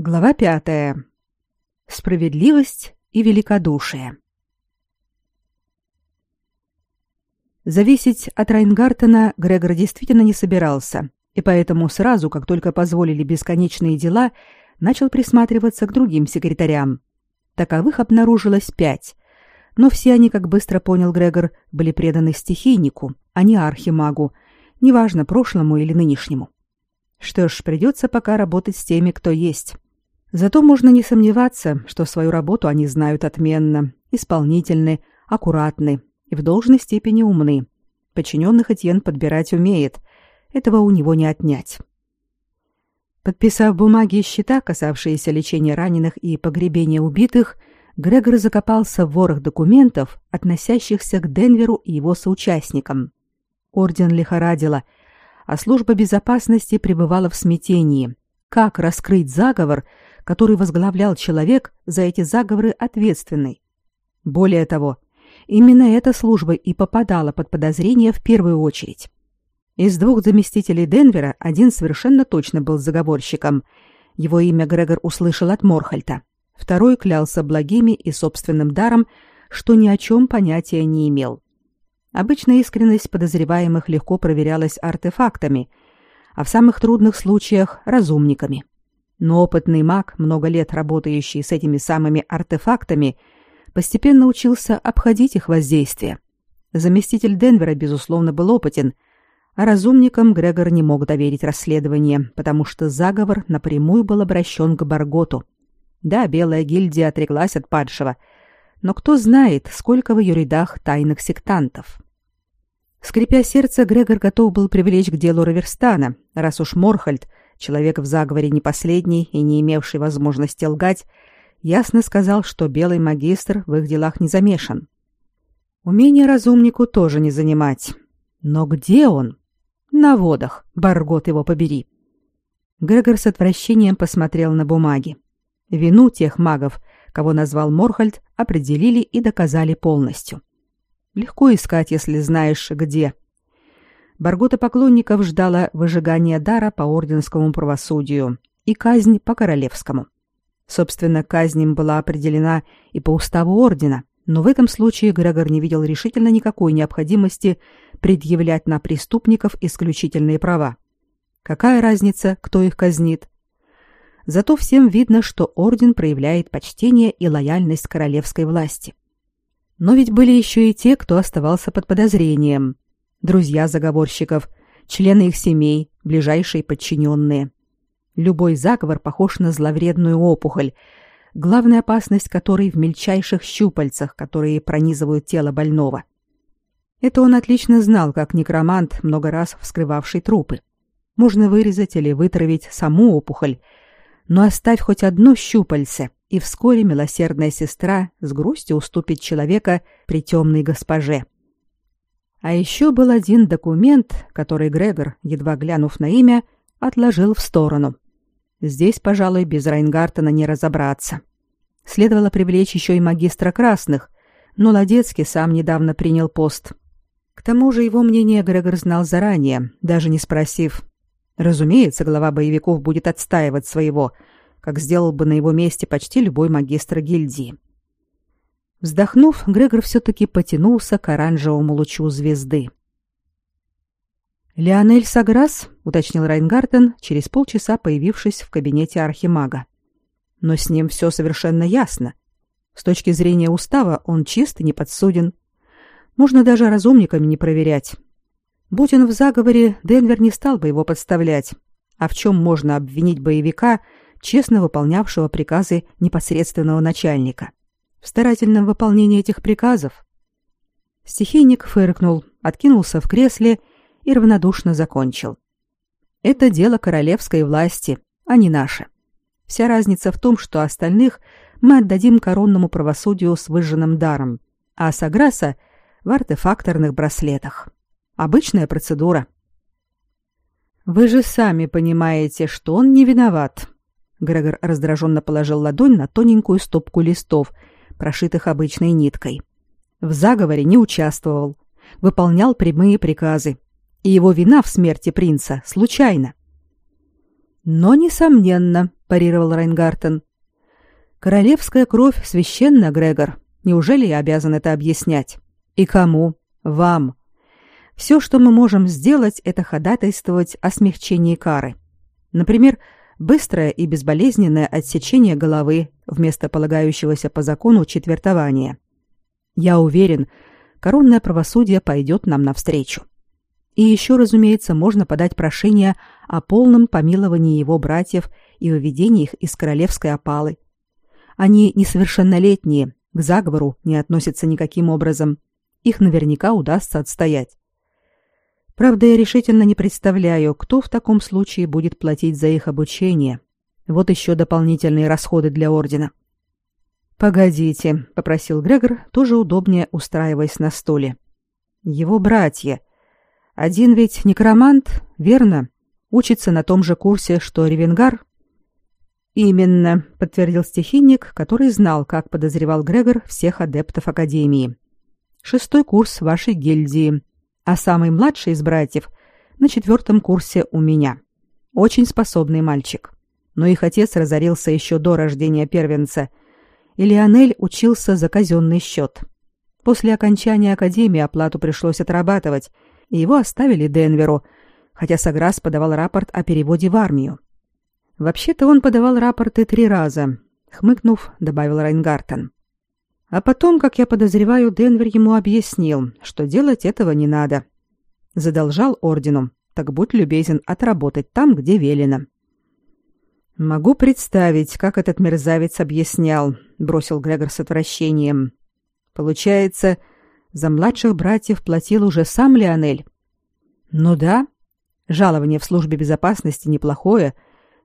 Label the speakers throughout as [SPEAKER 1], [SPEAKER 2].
[SPEAKER 1] Глава пятая. Справедливость и великодушие. Зависеть от Райнгартена Грегор действительно не собирался, и поэтому сразу, как только позволили бесконечные дела, начал присматриваться к другим секретарям. Таковых обнаружилось пять, но все они, как быстро понял Грегор, были преданы стихийнику, а не архимагу, неважно прошлому или нынешнему. Что ж, придется пока работать с теми, кто есть. Зато можно не сомневаться, что свою работу они знают отменно, исполнительны, аккуратны и в должной степени умны. Подчиненных Этьен подбирать умеет. Этого у него не отнять. Подписав бумаги и счета, касавшиеся лечения раненых и погребения убитых, Грегор закопался в ворох документов, относящихся к Денверу и его соучастникам. Орден лихорадила, а служба безопасности пребывала в смятении. Как раскрыть заговор, который возглавлял человек, за эти заговоры ответственный? Более того, именно эта служба и попадала под подозрение в первую очередь. Из двух заместителей Денвера один совершенно точно был заговорщиком. Его имя Грегор услышал от Морхальта. Второй клялся благими и собственным даром, что ни о чем понятия не имел. Обычно искренность подозреваемых легко проверялась артефактами, а в самых трудных случаях – разумниками. Но опытный маг, много лет работающий с этими самыми артефактами, постепенно учился обходить их воздействие. Заместитель Денвера, безусловно, был опытен – а разумникам Грегор не мог доверить расследование, потому что заговор напрямую был обращен к Барготу. Да, Белая гильдия отреклась от падшего, но кто знает, сколько в ее рядах тайных сектантов. Скрипя сердце, Грегор готов был привлечь к делу Раверстана, раз уж Морхальд, человек в заговоре не последний и не имевший возможности лгать, ясно сказал, что белый магистр в их делах не замешан. Умение разумнику тоже не занимать. Но где он? На водах, Баргот его побери. Грегор с отвращением посмотрел на бумаги. Вину тех магов, кого назвал Морхальд, определили и доказали полностью. Легко искать, если знаешь, где. Баргота поклонников ждала выжигание дара по орденскому правосудию и казнь по королевскому. Собственно, казнь им была определена и по уставу ордена, но в этом случае Грегор не видел решительно никакой необходимости предъявлять на преступников исключительные права. Какая разница, кто их казнит? Зато всем видно, что орден проявляет почтение и лояльность королевской власти. Но ведь были еще и те, кто оставался под подозрением. Друзья заговорщиков, члены их семей, ближайшие подчиненные. Любой заговор похож на зловредную опухоль, главная опасность которой в мельчайших щупальцах, которые пронизывают тело больного. Это он отлично знал, как некромант, много раз вскрывавший трупы. Можно вырезать или вытравить саму опухоль, но оставь хоть одно щупальце, и вскоре милосердная сестра с грустью уступит человека при темной госпоже. А еще был один документ, который Грегор, едва глянув на имя, отложил в сторону. Здесь, пожалуй, без Райнгартена не разобраться. Следовало привлечь еще и магистра красных, но Ладецкий сам недавно принял пост. К тому же его мнение Грегор знал заранее, даже не спросив. Разумеется, глава боевиков будет отстаивать своего, как сделал бы на его месте почти любой магистр гильдии. Вздохнув, Грегор все-таки потянулся к оранжевому лучу звезды. «Леонель Саграс», — уточнил Райнгартен, через полчаса появившись в кабинете архимага. «Но с ним все совершенно ясно. С точки зрения устава он чист и неподсуден. Можно даже разумниками не проверять. Будь он в заговоре, Денвер не стал бы его подставлять. А в чем можно обвинить боевика, честно выполнявшего приказы непосредственного начальника? В старательном выполнении этих приказов? Стихийник фыркнул, откинулся в кресле и равнодушно закончил. Это дело королевской власти, а не наше. Вся разница в том, что остальных мы отдадим коронному правосудию с выжженным даром, а Саграса — в артефакторных браслетах. Обычная процедура. Вы же сами понимаете, что он не виноват. Грегор раздраженно положил ладонь на тоненькую стопку листов, прошитых обычной ниткой. В заговоре не участвовал, выполнял прямые приказы, и его вина в смерти принца случайна. Но несомненно, парировал Райнгартен. Королевская кровь священна, Грегор. Неужели я обязан это объяснять? И кому? Вам. Все, что мы можем сделать, это ходатайствовать о смягчении кары. Например, быстрое и безболезненное отсечение головы вместо полагающегося по закону четвертования. Я уверен, коронное правосудие пойдет нам навстречу. И еще, разумеется, можно подать прошение о полном помиловании его братьев и выведении их из королевской опалы. Они несовершеннолетние, к заговору не относятся никаким образом. Их наверняка удастся отстоять. Правда, я решительно не представляю, кто в таком случае будет платить за их обучение. Вот еще дополнительные расходы для ордена. Погодите, попросил Грегор, тоже удобнее устраиваясь на стуле. Его братья. Один ведь некромант, верно? Учится на том же курсе, что Ревенгар. Именно, подтвердил стихийник, который знал, как подозревал Грегор всех адептов академии. Шестой курс вашей гильдии а самый младший из братьев на четвертом курсе у меня. Очень способный мальчик. Но их отец разорился еще до рождения первенца, и Лионель учился за казенный счет. После окончания академии оплату пришлось отрабатывать, и его оставили Денверу, хотя Саграс подавал рапорт о переводе в армию. Вообще-то он подавал рапорты три раза, хмыкнув, добавил Райнгартен. А потом, как я подозреваю, Денвер ему объяснил, что делать этого не надо. Задолжал ордену, так будь любезен отработать там, где велено. Могу представить, как этот мерзавец объяснял, бросил Грегор с отвращением. Получается, за младших братьев платил уже сам Леонель. Ну да, жалование в службе безопасности неплохое,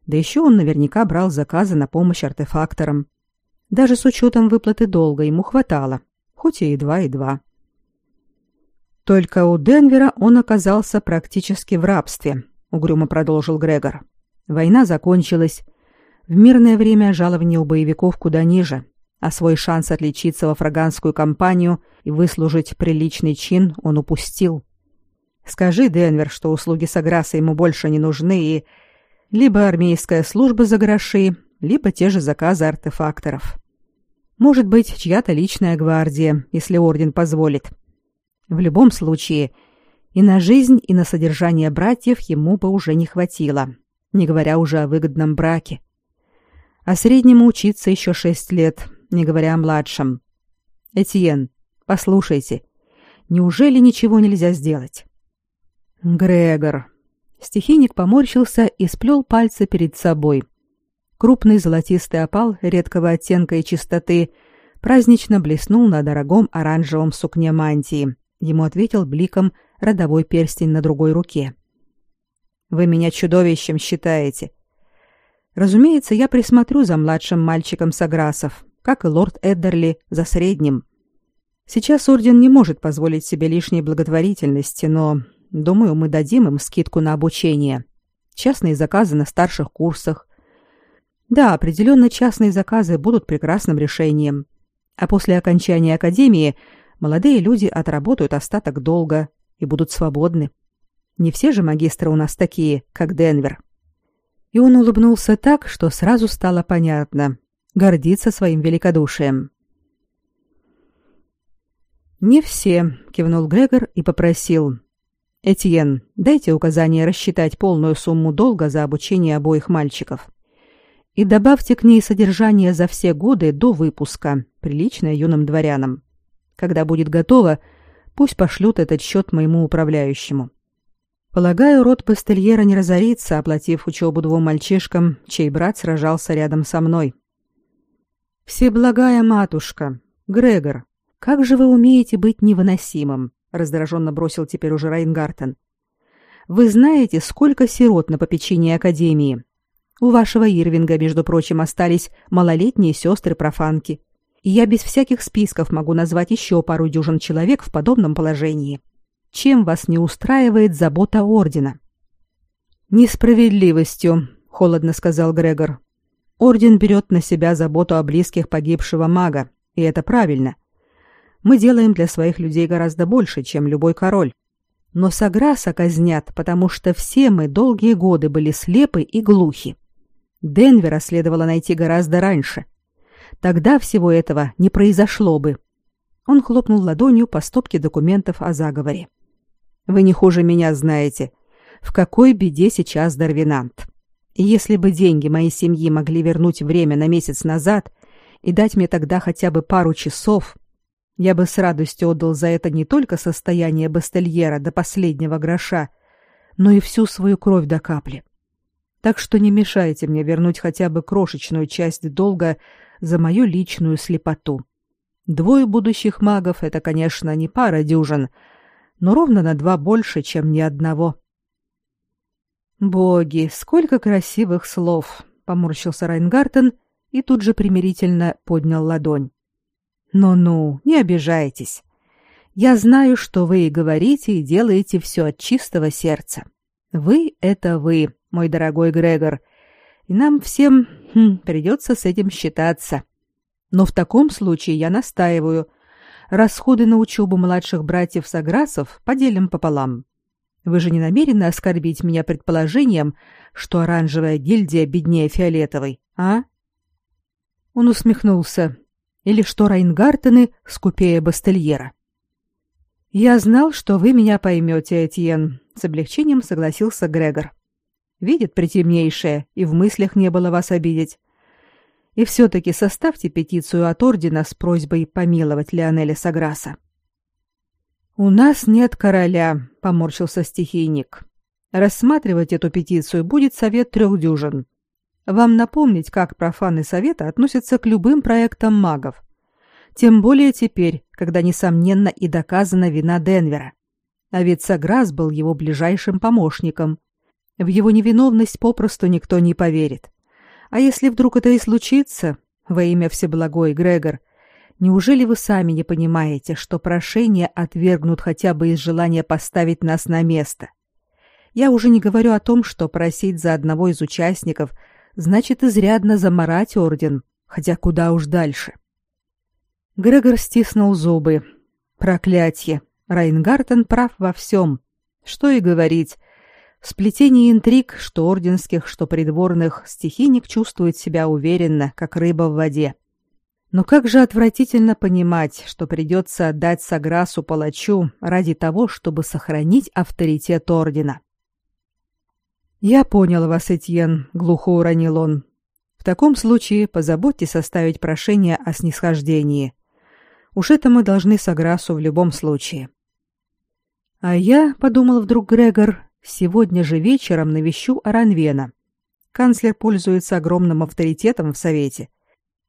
[SPEAKER 1] да еще он наверняка брал заказы на помощь артефакторам. Даже с учетом выплаты долга ему хватало, хоть и едва и два. Только у Денвера он оказался практически в рабстве, угрюмо продолжил Грегор. Война закончилась. В мирное время жалование у боевиков куда ниже, а свой шанс отличиться во фраганскую кампанию и выслужить приличный чин он упустил. Скажи, Денвер, что услуги Саграса ему больше не нужны и либо армейская служба за гроши, либо те же заказы артефакторов. Может быть, чья-то личная гвардия, если орден позволит. В любом случае, и на жизнь, и на содержание братьев ему бы уже не хватило, не говоря уже о выгодном браке. А среднему учиться еще шесть лет, не говоря о младшем. Этьен, послушайте, неужели ничего нельзя сделать? Грегор. Стихийник поморщился и сплел пальцы перед собой. Крупный золотистый опал редкого оттенка и чистоты празднично блеснул на дорогом оранжевом сукне мантии. Ему ответил бликом родовой перстень на другой руке. Вы меня чудовищем считаете. Разумеется, я присмотрю за младшим мальчиком Саграсов, как и лорд Эддерли за средним. Сейчас орден не может позволить себе лишней благотворительности, но, думаю, мы дадим им скидку на обучение. Частные заказы на старших курсах, да, определенно частные заказы будут прекрасным решением. А после окончания академии молодые люди отработают остаток долга и будут свободны. Не все же магистры у нас такие, как Денвер. И он улыбнулся так, что сразу стало понятно. Гордится своим великодушием. «Не все», — кивнул Грегор и попросил. «Этьен, дайте указание рассчитать полную сумму долга за обучение обоих мальчиков и добавьте к ней содержание за все годы до выпуска, приличное юным дворянам. Когда будет готово, пусть пошлют этот счет моему управляющему. Полагаю, род Пастельера не разорится, оплатив учебу двум мальчишкам, чей брат сражался рядом со мной. Всеблагая матушка, Грегор, как же вы умеете быть невыносимым, раздраженно бросил теперь уже Райнгартен. Вы знаете, сколько сирот на попечении академии? У вашего Ирвинга, между прочим, остались малолетние сестры-профанки. И я без всяких списков могу назвать еще пару дюжин человек в подобном положении. Чем вас не устраивает забота ордена? Несправедливостью, холодно сказал Грегор. Орден берет на себя заботу о близких погибшего мага, и это правильно. Мы делаем для своих людей гораздо больше, чем любой король. Но Саграса казнят, потому что все мы долгие годы были слепы и глухи. Денвера следовало найти гораздо раньше. Тогда всего этого не произошло бы. Он хлопнул ладонью по стопке документов о заговоре. Вы не хуже меня знаете, в какой беде сейчас Дарвинант. И если бы деньги моей семьи могли вернуть время на месяц назад и дать мне тогда хотя бы пару часов, я бы с радостью отдал за это не только состояние Бастельера до последнего гроша, но и всю свою кровь до капли. Так что не мешайте мне вернуть хотя бы крошечную часть долга за мою личную слепоту. Двое будущих магов — это, конечно, не пара дюжин, но ровно на два больше, чем ни одного. «Боги, сколько красивых слов!» — поморщился Райнгартен и тут же примирительно поднял ладонь. Ну-ну, не обижайтесь. Я знаю, что вы и говорите, и делаете все от чистого сердца. Вы — это вы, мой дорогой Грегор, и нам всем хм, придется с этим считаться. Но в таком случае я настаиваю. Расходы на учебу младших братьев Саграсов поделим пополам. Вы же не намерены оскорбить меня предположением, что оранжевая гильдия беднее фиолетовой, а? Он усмехнулся, или что Райнгартены скупее Бастельера. «Я знал, что вы меня поймете, Этьен», — с облегчением согласился Грегор. «Видит притемнейшее, и в мыслях не было вас обидеть. И все-таки составьте петицию от Ордена с просьбой помиловать Леонеля Саграса». «У нас нет короля», — поморщился стихийник. «Рассматривать эту петицию будет совет трех дюжин. Вам напомнить, как профаны Совета относятся к любым проектам магов. Тем более теперь, когда, несомненно, и доказана вина Денвера. А ведь Саграс был его ближайшим помощником. В его невиновность попросту никто не поверит. А если вдруг это и случится, во имя Всеблагой, Грегор, неужели вы сами не понимаете, что прошение отвергнут хотя бы из желания поставить нас на место? Я уже не говорю о том, что просить за одного из участников – значит изрядно заморать орден, хотя куда уж дальше. Грегор стиснул зубы. Проклятье! Райнгартен прав во всем. Что и говорить. Сплетении интриг, что орденских, что придворных, стихийник чувствует себя уверенно, как рыба в воде. Но как же отвратительно понимать, что придется отдать Саграсу палачу ради того, чтобы сохранить авторитет ордена. «Я понял вас, Этьен», — глухо уронил он. «В таком случае позаботьтесь составить прошение о снисхождении. Уж это мы должны Саграсу в любом случае». «А я», — подумал вдруг Грегор, — «сегодня же вечером навещу Аранвена. Канцлер пользуется огромным авторитетом в Совете.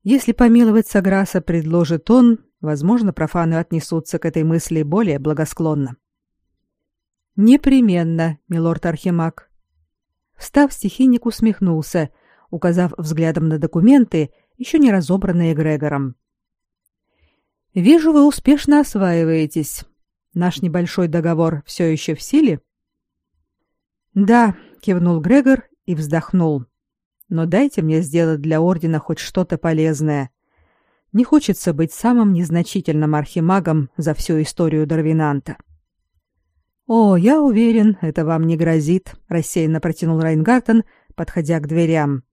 [SPEAKER 1] Если помиловать Саграса предложит он, возможно, профаны отнесутся к этой мысли более благосклонно». «Непременно, милорд Архимаг», Встав, стихийник усмехнулся, указав взглядом на документы, еще не разобранные Грегором. «Вижу, вы успешно осваиваетесь. Наш небольшой договор все еще в силе?» «Да», — кивнул Грегор и вздохнул. «Но дайте мне сделать для Ордена хоть что-то полезное. Не хочется быть самым незначительным архимагом за всю историю Дарвинанта». «О, я уверен, это вам не грозит», — рассеянно протянул Райнгартен, подходя к дверям.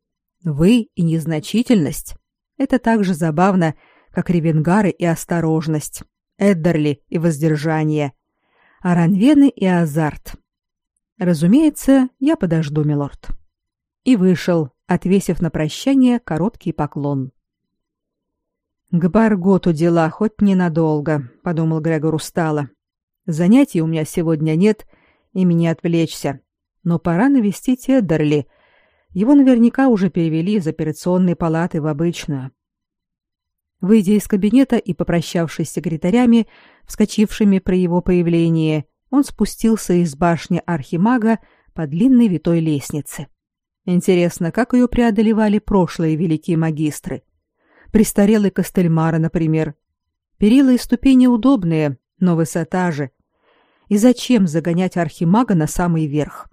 [SPEAKER 1] «Вы и незначительность. Это так же забавно, как ревенгары и осторожность, Эддерли и воздержание, Аранвены и азарт. Разумеется, я подожду, милорд». И вышел, отвесив на прощание короткий поклон. «К Барготу дела хоть ненадолго», — подумал Грегор устало. Занятий у меня сегодня нет, ими не отвлечься. Но пора навестить Эддерли. Его наверняка уже перевели из операционной палаты в обычную. Выйдя из кабинета и попрощавшись с секретарями, вскочившими при его появлении, он спустился из башни архимага по длинной витой лестнице. Интересно, как ее преодолевали прошлые великие магистры? Престарелый Костельмара, например. Перила и ступени удобные, но высота же. И зачем загонять архимага на самый верх?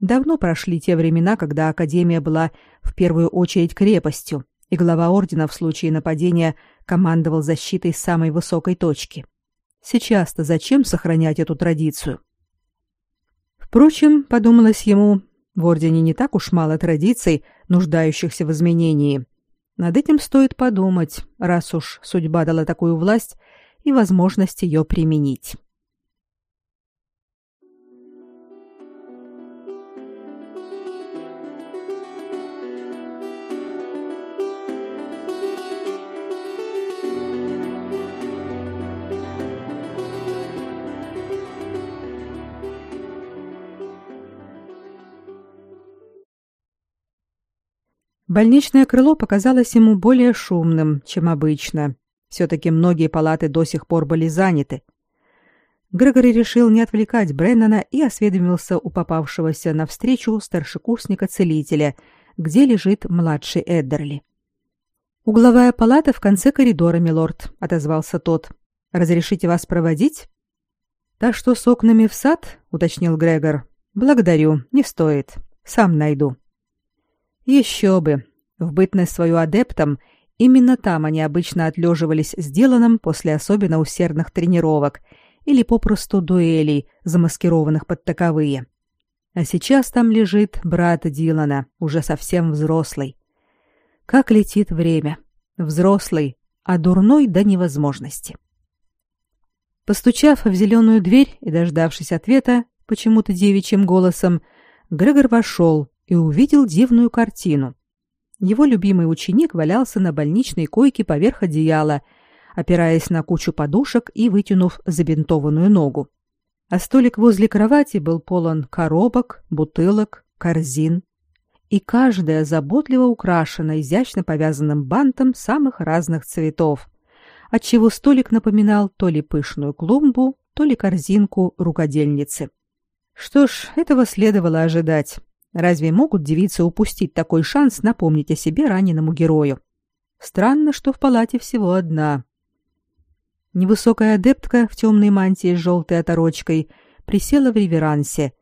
[SPEAKER 1] Давно прошли те времена, когда Академия была в первую очередь крепостью, и глава ордена в случае нападения командовал защитой самой высокой точки. Сейчас-то зачем сохранять эту традицию? Впрочем, подумалось ему, в ордене не так уж мало традиций, нуждающихся в изменении. Над этим стоит подумать, раз уж судьба дала такую власть и возможность ее применить. Больничное крыло показалось ему более шумным, чем обычно. Все-таки многие палаты до сих пор были заняты. Грегори решил не отвлекать Бреннана и осведомился у попавшегося навстречу старшекурсника-целителя, где лежит младший Эддерли. «Угловая палата в конце коридора, милорд», — отозвался тот. «Разрешите вас проводить?» «Та, что с окнами в сад?» — уточнил Грегор. «Благодарю, не стоит. Сам найду». Еще бы. В бытность свою адептом именно там они обычно отлеживались сделанным после особенно усердных тренировок или попросту дуэлей, замаскированных под таковые. А сейчас там лежит брат Дилана, уже совсем взрослый. Как летит время. Взрослый, а дурной до невозможности. Постучав в зеленую дверь и дождавшись ответа, почему-то девичьим голосом, Грегор вошел и увидел дивную картину. Его любимый ученик валялся на больничной койке поверх одеяла, опираясь на кучу подушек и вытянув забинтованную ногу. А столик возле кровати был полон коробок, бутылок, корзин. И каждая заботливо украшена изящно повязанным бантом самых разных цветов, отчего столик напоминал то ли пышную клумбу, то ли корзинку рукодельницы. Что ж, этого следовало ожидать. Разве могут девицы упустить такой шанс напомнить о себе раненому герою? Странно, что в палате всего одна. Невысокая адептка в темной мантии с желтой оторочкой присела в реверансе,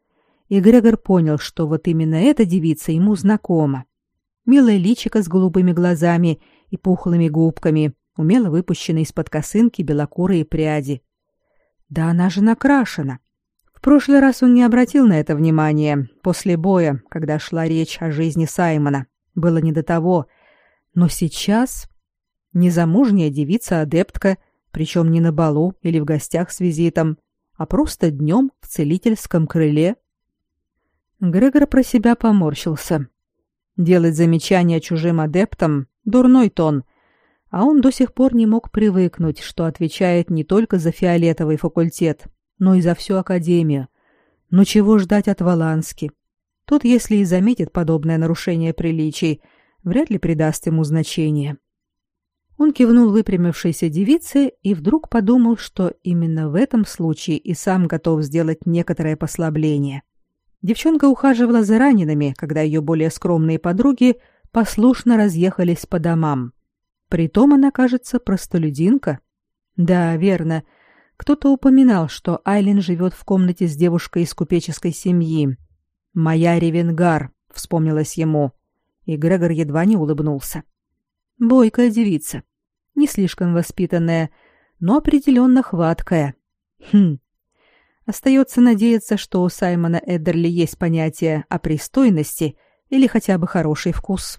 [SPEAKER 1] и Грегор понял, что вот именно эта девица ему знакома. Милая личико с голубыми глазами и пухлыми губками, умело выпущенные из-под косынки белокурые пряди. Да она же накрашена. Прошлый раз он не обратил на это внимания, после боя, когда шла речь о жизни Саймона. Было не до того. Но сейчас незамужняя девица-адептка, причем не на балу или в гостях с визитом, а просто днем в целительском крыле. Грегор про себя поморщился. Делать замечания чужим адептам — дурной тон, а он до сих пор не мог привыкнуть, что отвечает не только за фиолетовый факультет, но и за всю академию. Но чего ждать от Валански? Тот, если и заметит подобное нарушение приличий, вряд ли придаст ему значение. Он кивнул выпрямившейся девице и вдруг подумал, что именно в этом случае и сам готов сделать некоторое послабление. Девчонка ухаживала за ранеными, когда ее более скромные подруги послушно разъехались по домам. Притом она, кажется, простолюдинка. Да, верно, кто-то упоминал, что Айлин живет в комнате с девушкой из купеческой семьи. «Моя Ревенгар», — вспомнилось ему, и Грегор едва не улыбнулся. Бойкая девица, не слишком воспитанная, но определенно хваткая. Хм. Остается надеяться, что у Саймона Эддерли есть понятие о пристойности или хотя бы хороший вкус.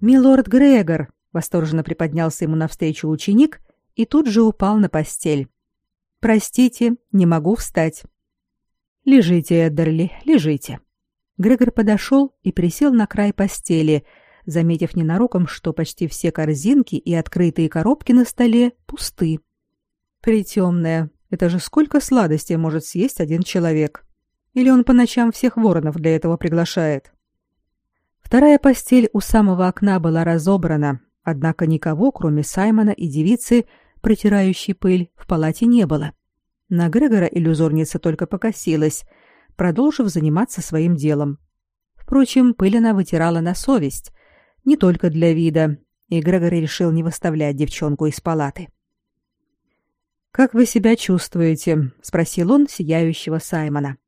[SPEAKER 1] «Милорд Грегор», — восторженно приподнялся ему навстречу ученик и тут же упал на постель. «Простите, не могу встать». «Лежите, Эддерли, лежите». Грегор подошел и присел на край постели, заметив ненароком, что почти все корзинки и открытые коробки на столе пусты. Притемная, это же сколько сладостей может съесть один человек? Или он по ночам всех воронов для этого приглашает? Вторая постель у самого окна была разобрана, однако никого, кроме Саймона и девицы, протирающей пыль, в палате не было. На Грегора иллюзорница только покосилась, продолжив заниматься своим делом. Впрочем, пыль она вытирала на совесть, не только для вида, и Грегор решил не выставлять девчонку из палаты. «Как вы себя чувствуете?» — спросил он сияющего Саймона.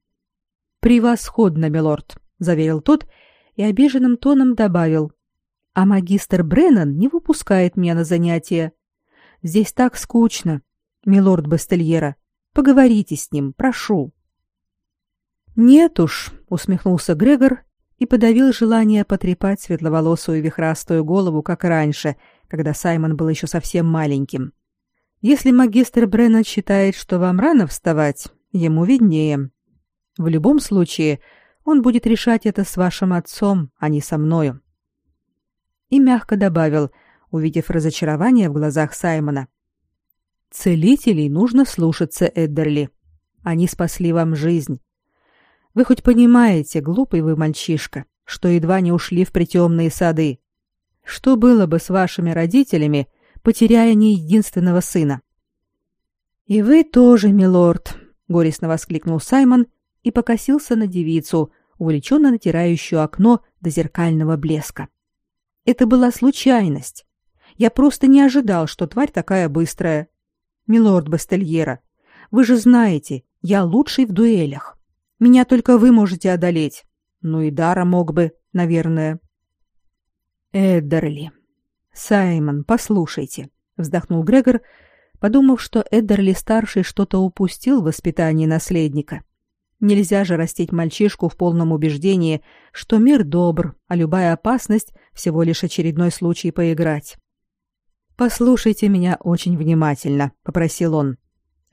[SPEAKER 1] «Превосходно, милорд», — заверил тот и обиженным тоном добавил. «А магистр Бреннан не выпускает меня на занятия. Здесь так скучно. Милорд Бастельера, поговорите с ним, прошу. Нет уж, усмехнулся Грегор и подавил желание потрепать светловолосую вихрастую голову, как раньше, когда Саймон был еще совсем маленьким. Если магистр Бреннан считает, что вам рано вставать, ему виднее. В любом случае, он будет решать это с вашим отцом, а не со мною. И мягко добавил, увидев разочарование в глазах Саймона. Целителей нужно слушаться, Эддерли. Они спасли вам жизнь. Вы хоть понимаете, глупый вы мальчишка, что едва не ушли в притемные сады? Что было бы с вашими родителями, потеряя не единственного сына? И вы тоже, милорд, горестно воскликнул Саймон и покосился на девицу, увлеченно натирающую окно до зеркального блеска. Это была случайность. Я просто не ожидал, что тварь такая быстрая. Милорд Бастельера, вы же знаете, я лучший в дуэлях. Меня только вы можете одолеть. Ну и Дара мог бы, наверное. Эддерли. Саймон, послушайте, вздохнул Грегор, подумав, что Эддерли старший что-то упустил в воспитании наследника. Нельзя же растить мальчишку в полном убеждении, что мир добр, а любая опасность всего лишь очередной случай поиграть. Послушайте меня очень внимательно, попросил он.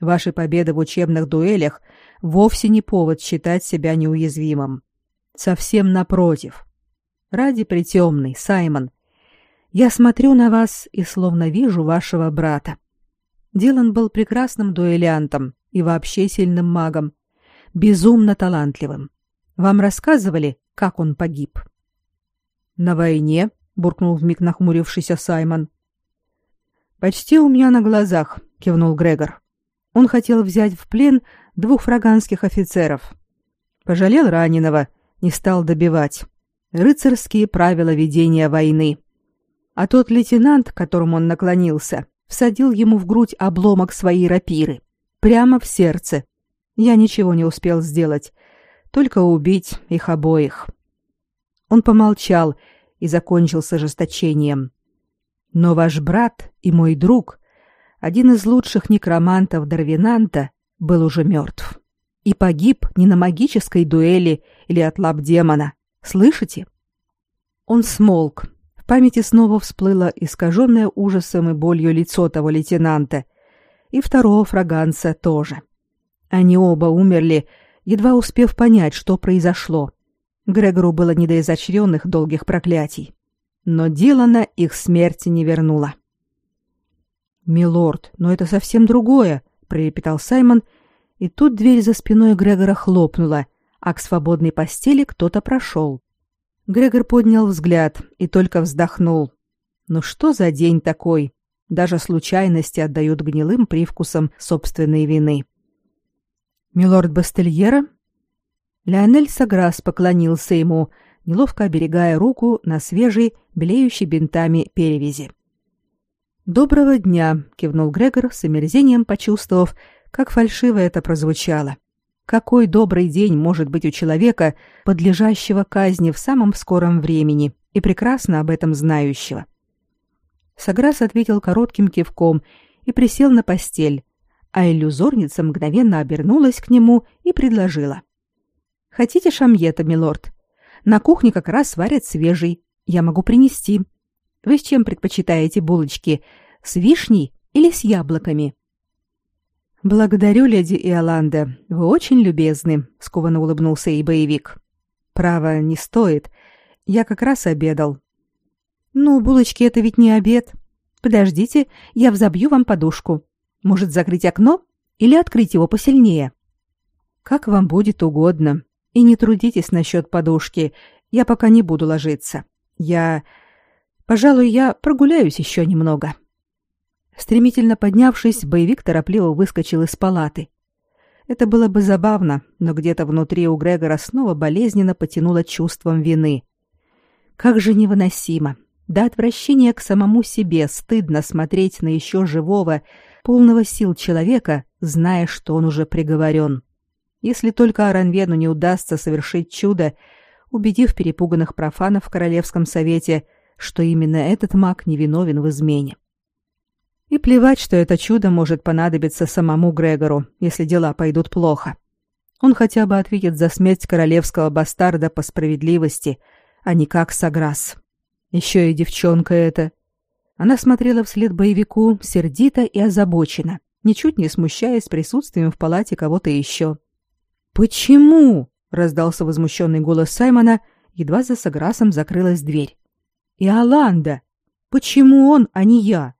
[SPEAKER 1] Ваши победы в учебных дуэлях вовсе не повод считать себя неуязвимым. Совсем напротив. Ради притемный, Саймон. Я смотрю на вас и словно вижу вашего брата. Дилан был прекрасным дуэлянтом и вообще сильным магом, безумно талантливым. Вам рассказывали, как он погиб? На войне, буркнул вмиг нахмурившийся Саймон. Почти у меня на глазах, кивнул Грегор. Он хотел взять в плен двух фраганских офицеров. Пожалел раненого, не стал добивать. Рыцарские правила ведения войны. А тот лейтенант, к которому он наклонился, всадил ему в грудь обломок своей рапиры. Прямо в сердце. Я ничего не успел сделать, только убить их обоих. Он помолчал и закончил с ожесточением. Но ваш брат и мой друг один из лучших некромантов Дарвинанта, был уже мертв. И погиб не на магической дуэли или от лап демона. Слышите? Он смолк. В памяти снова всплыло искаженное ужасом и болью лицо того лейтенанта. И второго фраганца тоже. Они оба умерли, едва успев понять, что произошло. Грегору было не до изощренных долгих проклятий. Но Дилана их смерти не вернула. «Милорд, но это совсем другое», — пролепетал Саймон, и тут дверь за спиной Грегора хлопнула, а к свободной постели кто-то прошел. Грегор поднял взгляд и только вздохнул. «Ну что за день такой? Даже случайности отдают гнилым привкусом собственной вины». «Милорд Бастельера?» Леонель Саграс поклонился ему, неловко оберегая руку на свежей, белеющей бинтами перевязи. Доброго дня, кивнул Грегор с омерзением, почувствовав, как фальшиво это прозвучало. Какой добрый день может быть у человека, подлежащего казни в самом скором времени и прекрасно об этом знающего? Саграс ответил коротким кивком и присел на постель, а иллюзорница мгновенно обернулась к нему и предложила: "Хотите шамьета, милорд? На кухне как раз варят свежий. Я могу принести. Вы с чем предпочитаете булочки? С вишней или с яблоками? Благодарю, леди Иоланда. Вы очень любезны, скованно улыбнулся и боевик. Право, не стоит. Я как раз обедал. Ну, булочки это ведь не обед. Подождите, я взобью вам подушку. Может, закрыть окно или открыть его посильнее? Как вам будет угодно. И не трудитесь насчет подушки. Я пока не буду ложиться. Я Пожалуй, я прогуляюсь еще немного. Стремительно поднявшись, боевик торопливо выскочил из палаты. Это было бы забавно, но где-то внутри у Грегора снова болезненно потянуло чувством вины. Как же невыносимо. До отвращения к самому себе стыдно смотреть на еще живого, полного сил человека, зная, что он уже приговорен. Если только Аранвену не удастся совершить чудо, убедив перепуганных профанов в Королевском совете – что именно этот маг невиновен в измене. И плевать, что это чудо может понадобиться самому Грегору, если дела пойдут плохо. Он хотя бы ответит за смерть королевского бастарда по справедливости, а не как Саграс. Еще и девчонка эта. Она смотрела вслед боевику сердито и озабоченно, ничуть не смущаясь присутствием в палате кого-то еще. «Почему?» — раздался возмущенный голос Саймона, едва за Саграсом закрылась дверь. «И Аланда! Почему он, а не я?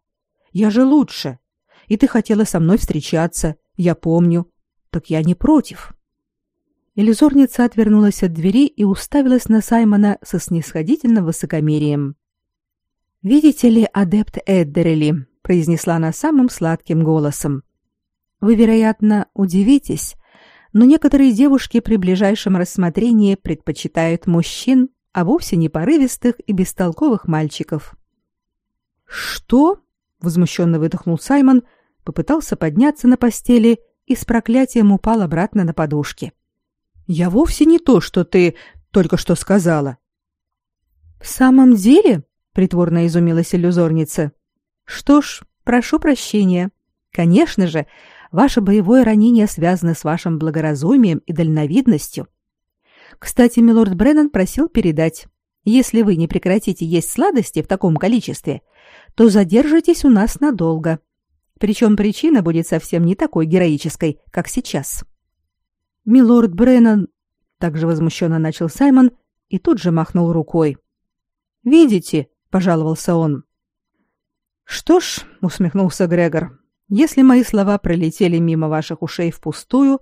[SPEAKER 1] Я же лучше. И ты хотела со мной встречаться, я помню. Так я не против». Иллюзорница отвернулась от двери и уставилась на Саймона со снисходительным высокомерием. «Видите ли, адепт Эддерели», — произнесла она самым сладким голосом. «Вы, вероятно, удивитесь, но некоторые девушки при ближайшем рассмотрении предпочитают мужчин, а вовсе не порывистых и бестолковых мальчиков». «Что?» — возмущенно выдохнул Саймон, попытался подняться на постели и с проклятием упал обратно на подушки. «Я вовсе не то, что ты только что сказала». «В самом деле?» притворно изумилась иллюзорница. Что ж, прошу прощения. Конечно же, ваше боевое ранение связано с вашим благоразумием и дальновидностью. Кстати, милорд Бреннан просил передать: если вы не прекратите есть сладости в таком количестве, то задержитесь у нас надолго. Причем причина будет совсем не такой героической, как сейчас. Милорд Бреннан также возмущенно начал Саймон и тут же махнул рукой. Видите, пожаловался он. Что ж, усмехнулся Грегор. Если мои слова пролетели мимо ваших ушей впустую,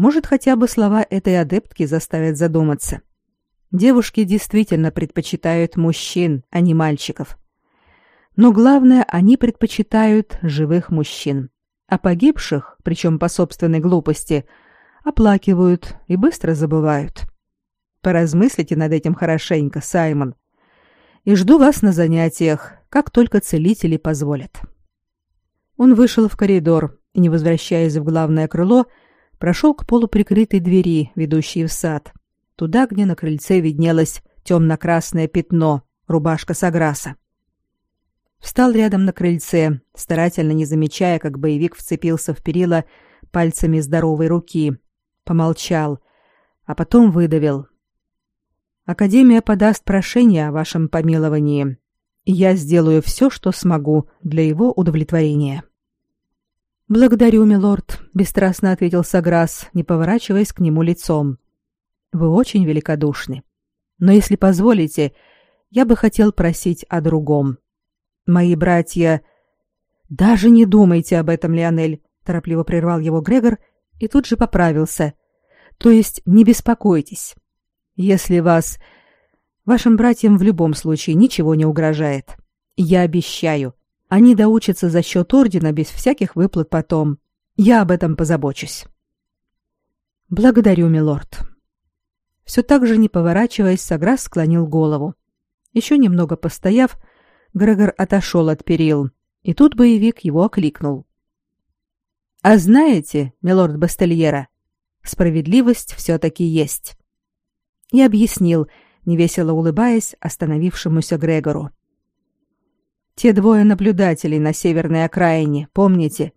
[SPEAKER 1] может, хотя бы слова этой адептки заставят задуматься. Девушки действительно предпочитают мужчин, а не мальчиков. Но главное, они предпочитают живых мужчин. А погибших, причем по собственной глупости, оплакивают и быстро забывают. Поразмыслите над этим хорошенько, Саймон и жду вас на занятиях, как только целители позволят. Он вышел в коридор и, не возвращаясь в главное крыло, прошел к полуприкрытой двери, ведущей в сад, туда, где на крыльце виднелось темно-красное пятно, рубашка Саграса. Встал рядом на крыльце, старательно не замечая, как боевик вцепился в перила пальцами здоровой руки, помолчал, а потом выдавил: Академия подаст прошение о вашем помиловании, и я сделаю все, что смогу для его удовлетворения. Благодарю, милорд, бесстрастно ответил Саграс, не поворачиваясь к нему лицом. Вы очень великодушны. Но если позволите, я бы хотел просить о другом. Мои братья даже не думайте об этом, Леонель, торопливо прервал его Грегор и тут же поправился. То есть не беспокойтесь. Если вас... Вашим братьям в любом случае ничего не угрожает. Я обещаю. Они доучатся за счет ордена без всяких выплат потом. Я об этом позабочусь. Благодарю, милорд. Все так же, не поворачиваясь, Саграс склонил голову. Еще немного постояв, Грегор отошел от перил, и тут боевик его окликнул. «А знаете, милорд Бастельера, справедливость все-таки есть и объяснил, невесело улыбаясь остановившемуся Грегору. «Те двое наблюдателей на северной окраине, помните?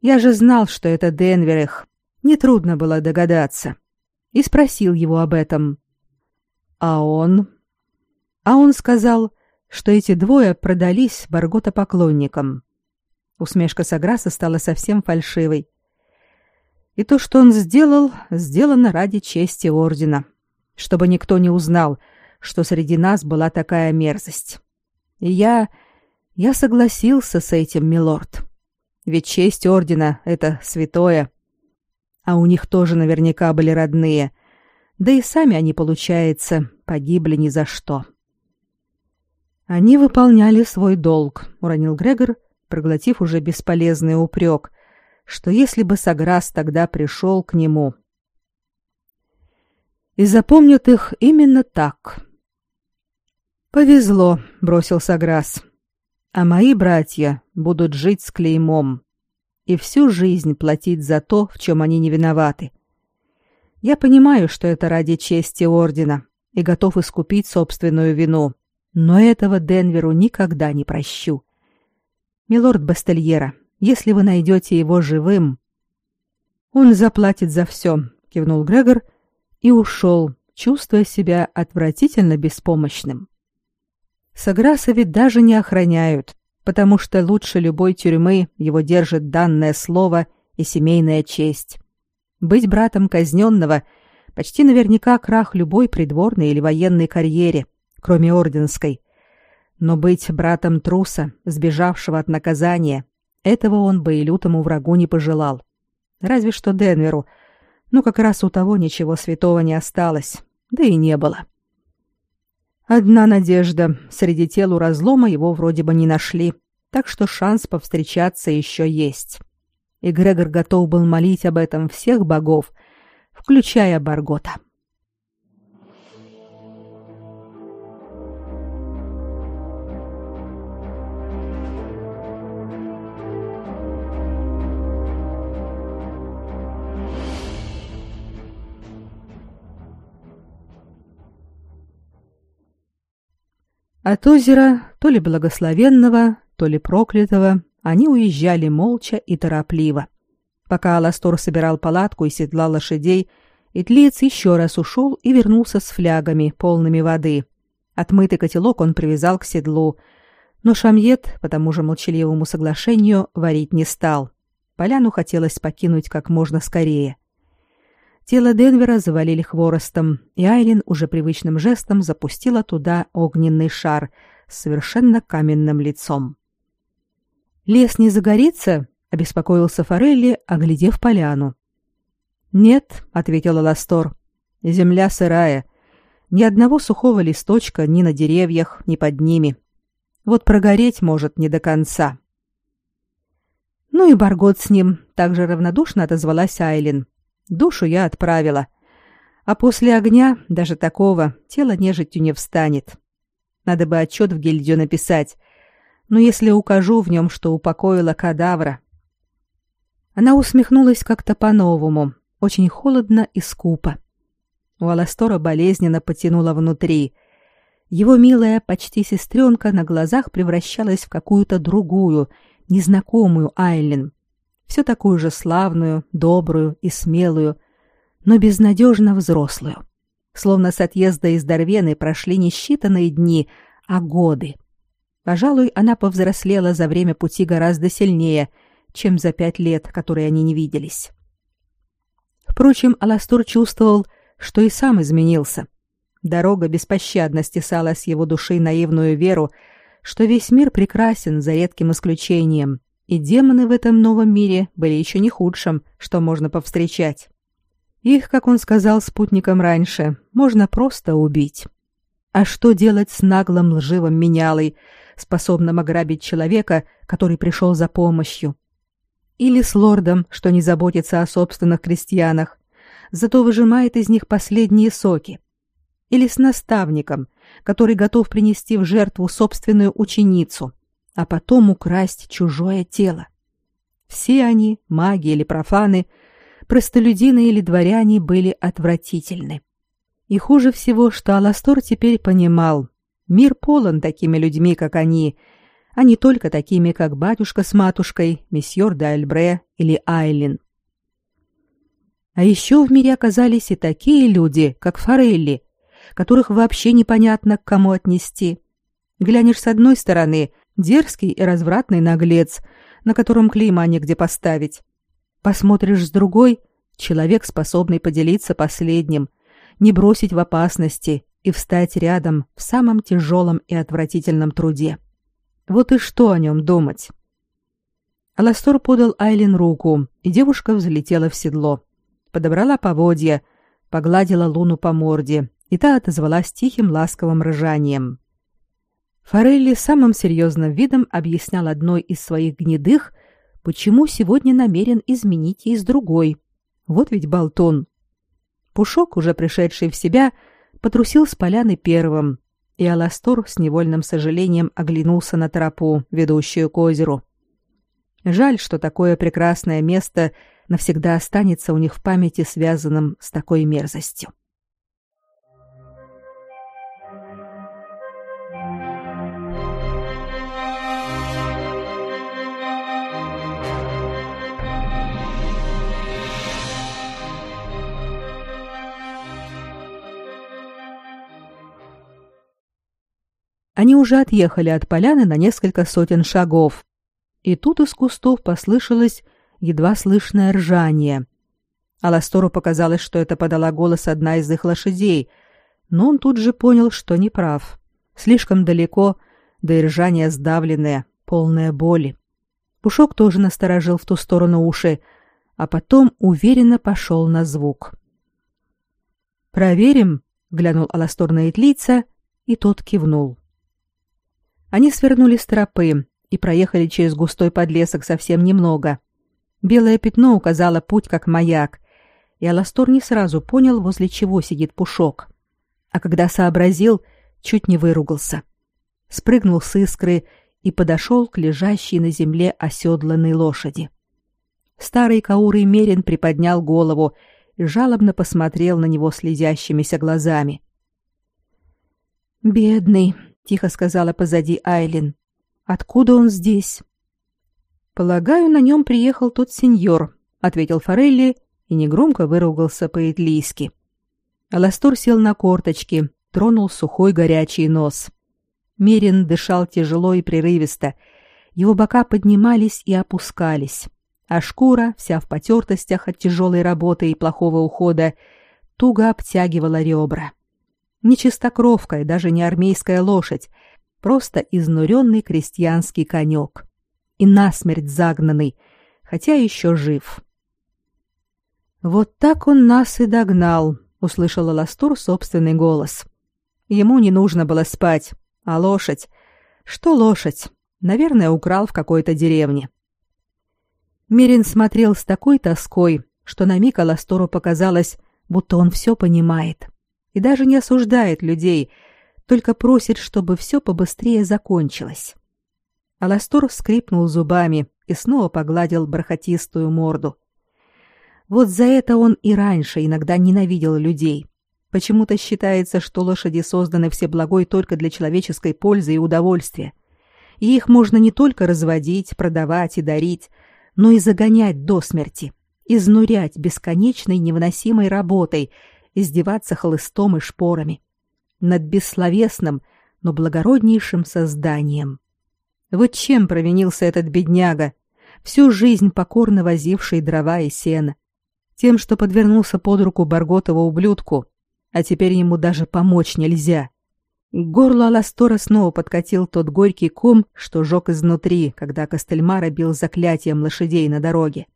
[SPEAKER 1] Я же знал, что это Денвер их. Нетрудно было догадаться. И спросил его об этом. А он? А он сказал, что эти двое продались Баргота-поклонникам. Усмешка Саграса стала совсем фальшивой. И то, что он сделал, сделано ради чести ордена чтобы никто не узнал, что среди нас была такая мерзость. И я... я согласился с этим, милорд. Ведь честь ордена — это святое. А у них тоже наверняка были родные. Да и сами они, получается, погибли ни за что. Они выполняли свой долг, уронил Грегор, проглотив уже бесполезный упрек, что если бы Саграс тогда пришел к нему, и запомнят их именно так. Повезло, бросил Саграс. А мои братья будут жить с клеймом и всю жизнь платить за то, в чем они не виноваты. Я понимаю, что это ради чести ордена и готов искупить собственную вину, но этого Денверу никогда не прощу. Милорд Бастельера, если вы найдете его живым, он заплатит за все, кивнул Грегор и ушел, чувствуя себя отвратительно беспомощным. Саграса ведь даже не охраняют, потому что лучше любой тюрьмы его держит данное слово и семейная честь. Быть братом казненного — почти наверняка крах любой придворной или военной карьере, кроме орденской. Но быть братом труса, сбежавшего от наказания, этого он бы и лютому врагу не пожелал. Разве что Денверу. Ну, как раз у того ничего святого не осталось, да и не было. Одна надежда. Среди тел у разлома его вроде бы не нашли, так что шанс повстречаться еще есть и Грегор готов был молить об этом всех богов, включая Баргота. От озера, то ли благословенного, то ли проклятого, они уезжали молча и торопливо. Пока Аластор собирал палатку и седлал лошадей, Итлиец еще раз ушел и вернулся с флягами, полными воды. Отмытый котелок он привязал к седлу, но Шамьет, по тому же молчаливому соглашению, варить не стал. Поляну хотелось покинуть как можно скорее. Тело Денвера завалили хворостом, и Айлин уже привычным жестом запустила туда огненный шар с совершенно каменным лицом. Лес не загорится? обеспокоился Форелли, оглядев поляну. Нет, ответила Ластор. Земля сырая. Ни одного сухого листочка ни на деревьях, ни под ними. Вот прогореть может не до конца. Ну и Баргот с ним, также равнодушно отозвалась Айлин. Душу я отправила. А после огня, даже такого, тело нежитью не встанет. Надо бы отчет в гильдию написать, но если укажу в нем, что упокоила кадавра. Она усмехнулась как-то по-новому, очень холодно и скупо. У Аластора болезненно потянуло внутри. Его милая, почти сестренка на глазах превращалась в какую-то другую, незнакомую Айлин. Все такую же славную, добрую и смелую, но безнадежно взрослую. Словно с отъезда из Дарвены прошли не считанные дни, а годы. Пожалуй, она повзрослела за время пути гораздо сильнее, чем за пять лет, которые они не виделись. Впрочем, Аластур чувствовал, что и сам изменился. Дорога беспощадно стесала с его души наивную веру, что весь мир прекрасен за редким исключением, и демоны в этом новом мире были еще не худшим, что можно повстречать. Их, как он сказал спутникам раньше, можно просто убить. А что делать с наглым лживым менялой, способным ограбить человека, который пришел за помощью. Или с лордом, что не заботится о собственных крестьянах, зато выжимает из них последние соки. Или с наставником, который готов принести в жертву собственную ученицу, а потом украсть чужое тело. Все они, маги или профаны, простолюдины или дворяне, были отвратительны. И хуже всего, что Аластор теперь понимал, Мир полон такими людьми, как они, а не только такими, как батюшка с матушкой, месьеор де Альбре или Айлин. А еще в мире оказались и такие люди, как Форелли, которых вообще непонятно к кому отнести. Глянешь с одной стороны, дерзкий и развратный наглец, на котором клейма негде поставить. Посмотришь с другой, человек, способный поделиться последним, не бросить в опасности и встать рядом в самом тяжелом и отвратительном труде. Вот и что о нем думать? Аластор подал Айлин руку, и девушка взлетела в седло. Подобрала поводья, погладила Луну по морде, и та отозвалась тихим ласковым рыжанием. Форелли самым серьезным видом объяснял одной из своих гнедых, почему сегодня намерен изменить ей с другой. Вот ведь болтун. Пушок, уже пришедший в себя, — потрусил с поляны первым, и Аластор с невольным сожалением оглянулся на тропу, ведущую к озеру. Жаль, что такое прекрасное место навсегда останется у них в памяти связанным с такой мерзостью. Они уже отъехали от поляны на несколько сотен шагов. И тут из кустов послышалось едва слышное ржание. Аластору показалось, что это подала голос одна из их лошадей, но он тут же понял, что не прав. Слишком далеко, да и ржание сдавленное, полное боли. Пушок тоже насторожил в ту сторону уши, а потом уверенно пошел на звук. «Проверим», — глянул Аластор на Итлица, и тот кивнул. Они свернули с тропы и проехали через густой подлесок совсем немного. Белое пятно указало путь как маяк, и Аластор не сразу понял, возле чего сидит Пушок. А когда сообразил, чуть не выругался. Спрыгнул с искры и подошел к лежащей на земле оседланной лошади. Старый Каурый Мерин приподнял голову и жалобно посмотрел на него слезящимися глазами. «Бедный», — тихо сказала позади Айлин. «Откуда он здесь?» «Полагаю, на нем приехал тот сеньор», — ответил Форелли и негромко выругался по-итлийски. Аластор сел на корточки, тронул сухой горячий нос. Мерин дышал тяжело и прерывисто. Его бока поднимались и опускались а шкура, вся в потертостях от тяжелой работы и плохого ухода, туго обтягивала ребра. Не чистокровка и даже не армейская лошадь, просто изнуренный крестьянский конек. И насмерть загнанный, хотя еще жив. «Вот так он нас и догнал», — услышала Ластур собственный голос. Ему не нужно было спать, а лошадь... Что лошадь? Наверное, украл в какой-то деревне. Мерин смотрел с такой тоской, что на миг Аластору показалось, будто он все понимает и даже не осуждает людей, только просит, чтобы все побыстрее закончилось. Аластор скрипнул зубами и снова погладил бархатистую морду. Вот за это он и раньше иногда ненавидел людей. Почему-то считается, что лошади созданы все благой только для человеческой пользы и удовольствия. И их можно не только разводить, продавать и дарить, но и загонять до смерти, изнурять бесконечной невыносимой работой, издеваться хлыстом и шпорами над бессловесным, но благороднейшим созданием. Вот чем провинился этот бедняга, всю жизнь покорно возивший дрова и сено, тем, что подвернулся под руку Барготову ублюдку, а теперь ему даже помочь нельзя. К горлу Аластора снова подкатил тот горький ком, что жег изнутри, когда Костельмара бил заклятием лошадей на дороге.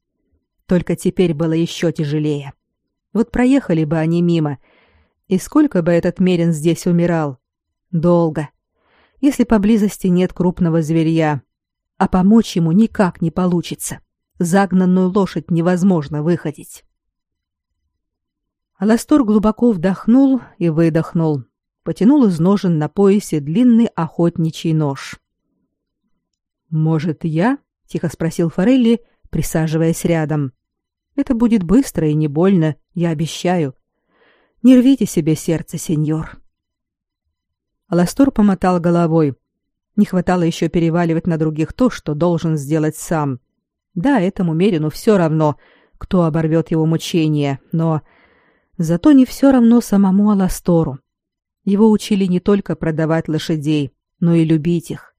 [SPEAKER 1] Только теперь было еще тяжелее. Вот проехали бы они мимо, и сколько бы этот Мерин здесь умирал? Долго. Если поблизости нет крупного зверья, а помочь ему никак не получится. Загнанную лошадь невозможно выходить. Аластор глубоко вдохнул и выдохнул, потянул из ножен на поясе длинный охотничий нож. «Может, я?» — тихо спросил Форелли, присаживаясь рядом. «Это будет быстро и не больно, я обещаю. Не рвите себе сердце, сеньор». Аластор помотал головой. Не хватало еще переваливать на других то, что должен сделать сам. Да, этому Мерину все равно, кто оборвет его мучения, но... Зато не все равно самому Аластору. Его учили не только продавать лошадей, но и любить их.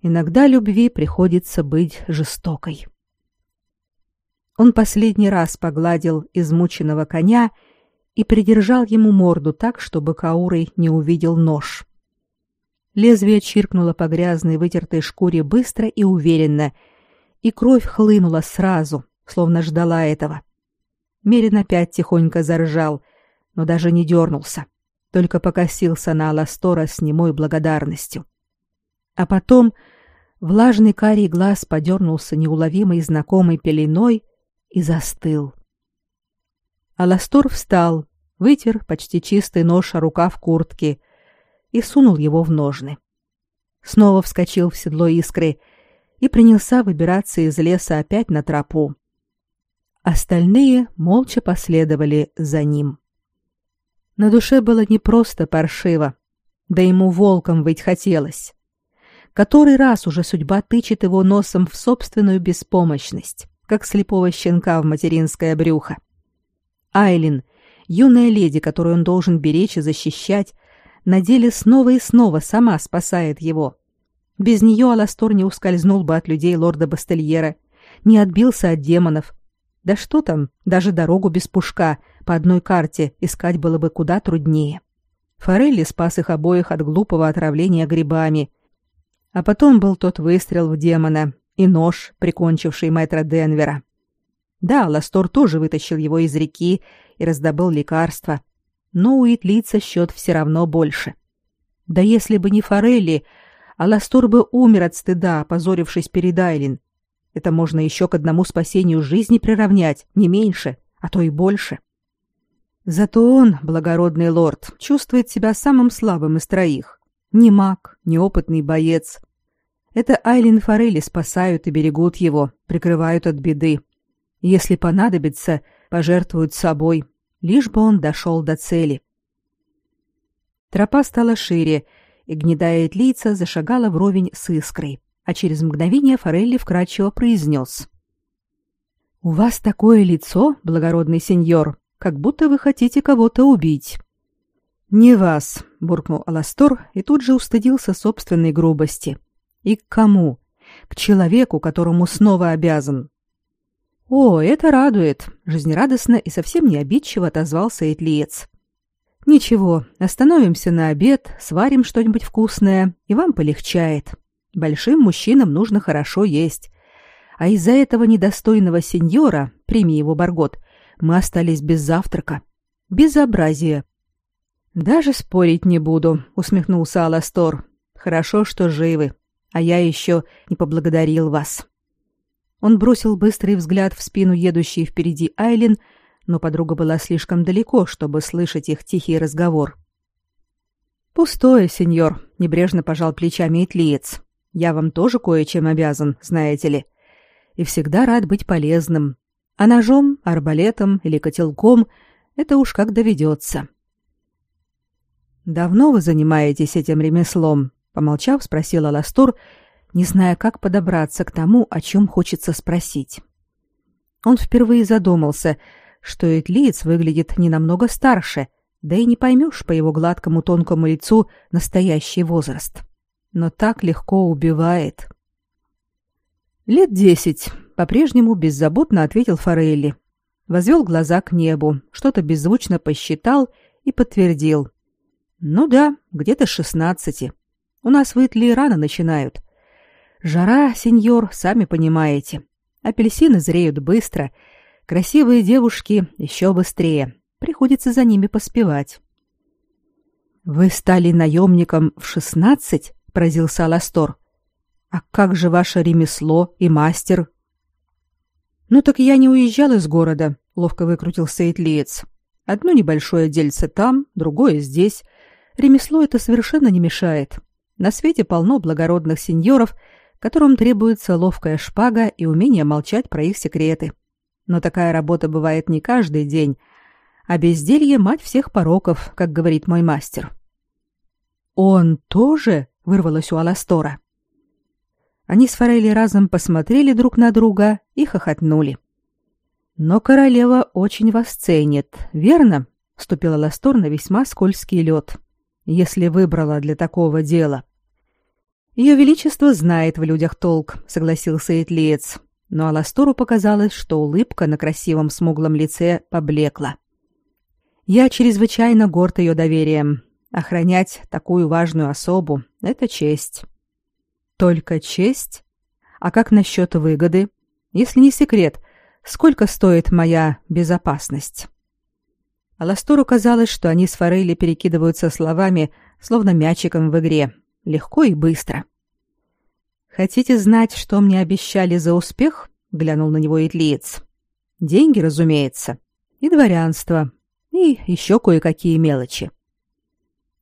[SPEAKER 1] Иногда любви приходится быть жестокой. Он последний раз погладил измученного коня и придержал ему морду так, чтобы Каурой не увидел нож. Лезвие чиркнуло по грязной вытертой шкуре быстро и уверенно, и кровь хлынула сразу, словно ждала этого. Мерин опять тихонько заржал, но даже не дернулся только покосился на Аластора с немой благодарностью. А потом влажный карий глаз подернулся неуловимой знакомой пеленой и застыл. Аластор встал, вытер почти чистый нож о рукав куртки и сунул его в ножны. Снова вскочил в седло искры и принялся выбираться из леса опять на тропу. Остальные молча последовали за ним. На душе было не просто паршиво, да ему волком быть хотелось. Который раз уже судьба тычет его носом в собственную беспомощность, как слепого щенка в материнское брюхо. Айлин, юная леди, которую он должен беречь и защищать, на деле снова и снова сама спасает его. Без нее Аластор не ускользнул бы от людей лорда Бастельера, не отбился от демонов. Да что там, даже дорогу без пушка по одной карте искать было бы куда труднее. Форелли спас их обоих от глупого отравления грибами. А потом был тот выстрел в демона и нож, прикончивший мэтра Денвера. Да, Ластор тоже вытащил его из реки и раздобыл лекарства, но у Итлица счет все равно больше. Да если бы не Форелли, Аластор бы умер от стыда, опозорившись перед Айлин. Это можно еще к одному спасению жизни приравнять, не меньше, а то и больше. Зато он, благородный лорд, чувствует себя самым слабым из троих. Ни маг, ни опытный боец. Это Айлин Форелли спасают и берегут его, прикрывают от беды. Если понадобится, пожертвуют собой, лишь бы он дошел до цели. Тропа стала шире, и гнедая лица зашагала вровень с искрой, а через мгновение Форелли вкрадчиво произнес. «У вас такое лицо, благородный сеньор, как будто вы хотите кого-то убить». «Не вас», — буркнул Аластор и тут же устыдился собственной грубости. «И к кому? К человеку, которому снова обязан. «О, это радует!» — жизнерадостно и совсем не обидчиво отозвался Этлиец. «Ничего, остановимся на обед, сварим что-нибудь вкусное, и вам полегчает. Большим мужчинам нужно хорошо есть. А из-за этого недостойного сеньора, прими его Баргот, мы остались без завтрака. Безобразие!» «Даже спорить не буду», — усмехнулся Аластор. «Хорошо, что живы, а я еще не поблагодарил вас». Он бросил быстрый взгляд в спину едущей впереди Айлин, но подруга была слишком далеко, чтобы слышать их тихий разговор. «Пустое, сеньор», — небрежно пожал плечами Итлиец. «Я вам тоже кое-чем обязан, знаете ли. И всегда рад быть полезным. А ножом, арбалетом или котелком — это уж как доведется». «Давно вы занимаетесь этим ремеслом?» — помолчав, спросила Ластор, не зная, как подобраться к тому, о чем хочется спросить. Он впервые задумался, что Этлиец выглядит не намного старше, да и не поймешь по его гладкому тонкому лицу настоящий возраст. Но так легко убивает. «Лет десять», — по-прежнему беззаботно ответил Форелли. Возвел глаза к небу, что-то беззвучно посчитал и подтвердил. «Ну да, где-то шестнадцати. У нас в Итли рано начинают. Жара, сеньор, сами понимаете. Апельсины зреют быстро, красивые девушки еще быстрее. Приходится за ними поспевать. Вы стали наемником в шестнадцать? поразился Аластор. А как же ваше ремесло и мастер? Ну так я не уезжал из города, ловко выкрутился Итлиец. Одно небольшое дельце там, другое здесь. Ремесло это совершенно не мешает. На свете полно благородных сеньоров, которым требуется ловкая шпага и умение молчать про их секреты. Но такая работа бывает не каждый день, а безделье — мать всех пороков, как говорит мой мастер. «Он тоже?» — вырвалось у Аластора. Они с Форелли разом посмотрели друг на друга и хохотнули. «Но королева очень вас ценит, верно?» — вступила Ластор на весьма скользкий лед. «Если выбрала для такого дела». Ее величество знает в людях толк, согласился Этлиец. Но Аластору показалось, что улыбка на красивом смуглом лице поблекла. Я чрезвычайно горд ее доверием. Охранять такую важную особу — это честь. Только честь? А как насчет выгоды? Если не секрет, сколько стоит моя безопасность? Аластору казалось, что они с Форелли перекидываются словами, словно мячиком в игре, легко и быстро. Хотите знать, что мне обещали за успех? глянул на него Итлиец. Деньги, разумеется, и дворянство, и еще кое-какие мелочи.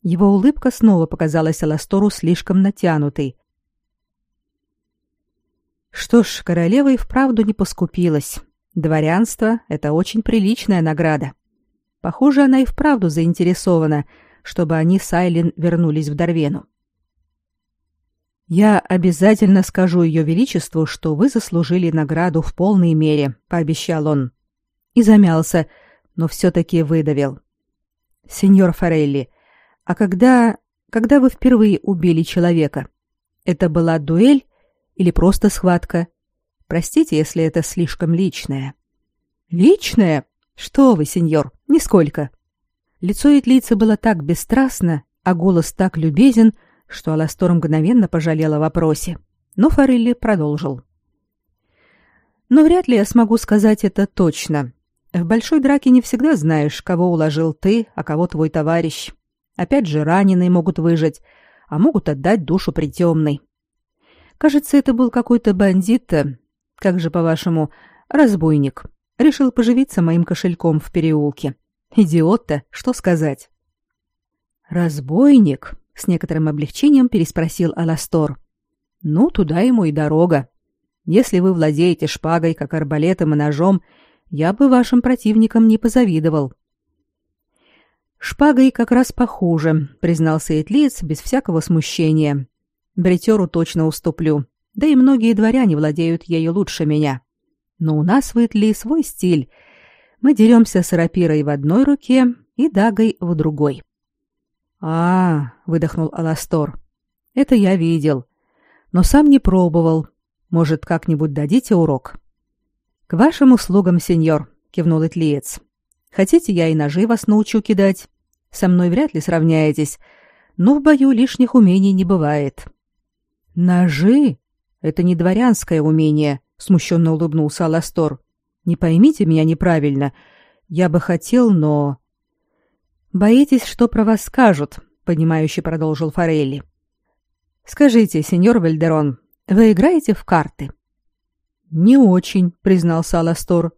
[SPEAKER 1] Его улыбка снова показалась Аластору слишком натянутой. Что ж, королева и вправду не поскупилась. Дворянство — это очень приличная награда. Похоже, она и вправду заинтересована, чтобы они с Айлин вернулись в Дарвену. Я обязательно скажу ее величеству, что вы заслужили награду в полной мере, пообещал он. И замялся, но все таки выдавил. Сеньор Форелли, А когда... когда вы впервые убили человека? Это была дуэль или просто схватка? Простите, если это слишком личное. Личное? Что вы, сеньор, нисколько. Лицо Этлицы было так бесстрастно, а голос так любезен, что Аластор мгновенно пожалела о вопросе. Но Форелли продолжил. Но вряд ли я смогу сказать это точно. В большой драке не всегда знаешь, кого уложил ты, а кого твой товарищ. Опять же, раненые могут выжить, а могут отдать душу притемной. Кажется, это был какой-то бандит, как же, по-вашему, разбойник. Решил поживиться моим кошельком в переулке. Идиот-то, что сказать? Разбойник, с некоторым облегчением переспросил Аластор. Ну, туда ему и дорога. Если вы владеете шпагой, как арбалетом и ножом, я бы вашим противникам не позавидовал. Шпагой как раз похуже, признался Этлиц без всякого смущения. Бритеру точно уступлю. Да и многие дворяне владеют ею лучше меня. Но у нас в Итли свой стиль. Мы деремся с рапирой в одной руке и дагой в другой. А, выдохнул Аластор. Это я видел, но сам не пробовал. Может, как-нибудь дадите урок? К вашим услугам, сеньор, кивнул Итлиец. Хотите, я и ножи вас научу кидать? Со мной вряд ли сравняетесь, но в бою лишних умений не бывает. Ножи? Это не дворянское умение, смущенно улыбнулся Аластор. Не поймите меня неправильно. Я бы хотел, но Боитесь, что про вас скажут, понимающе продолжил Форелли. Скажите, сеньор Вальдерон, вы играете в карты? Не очень, признался Аластор.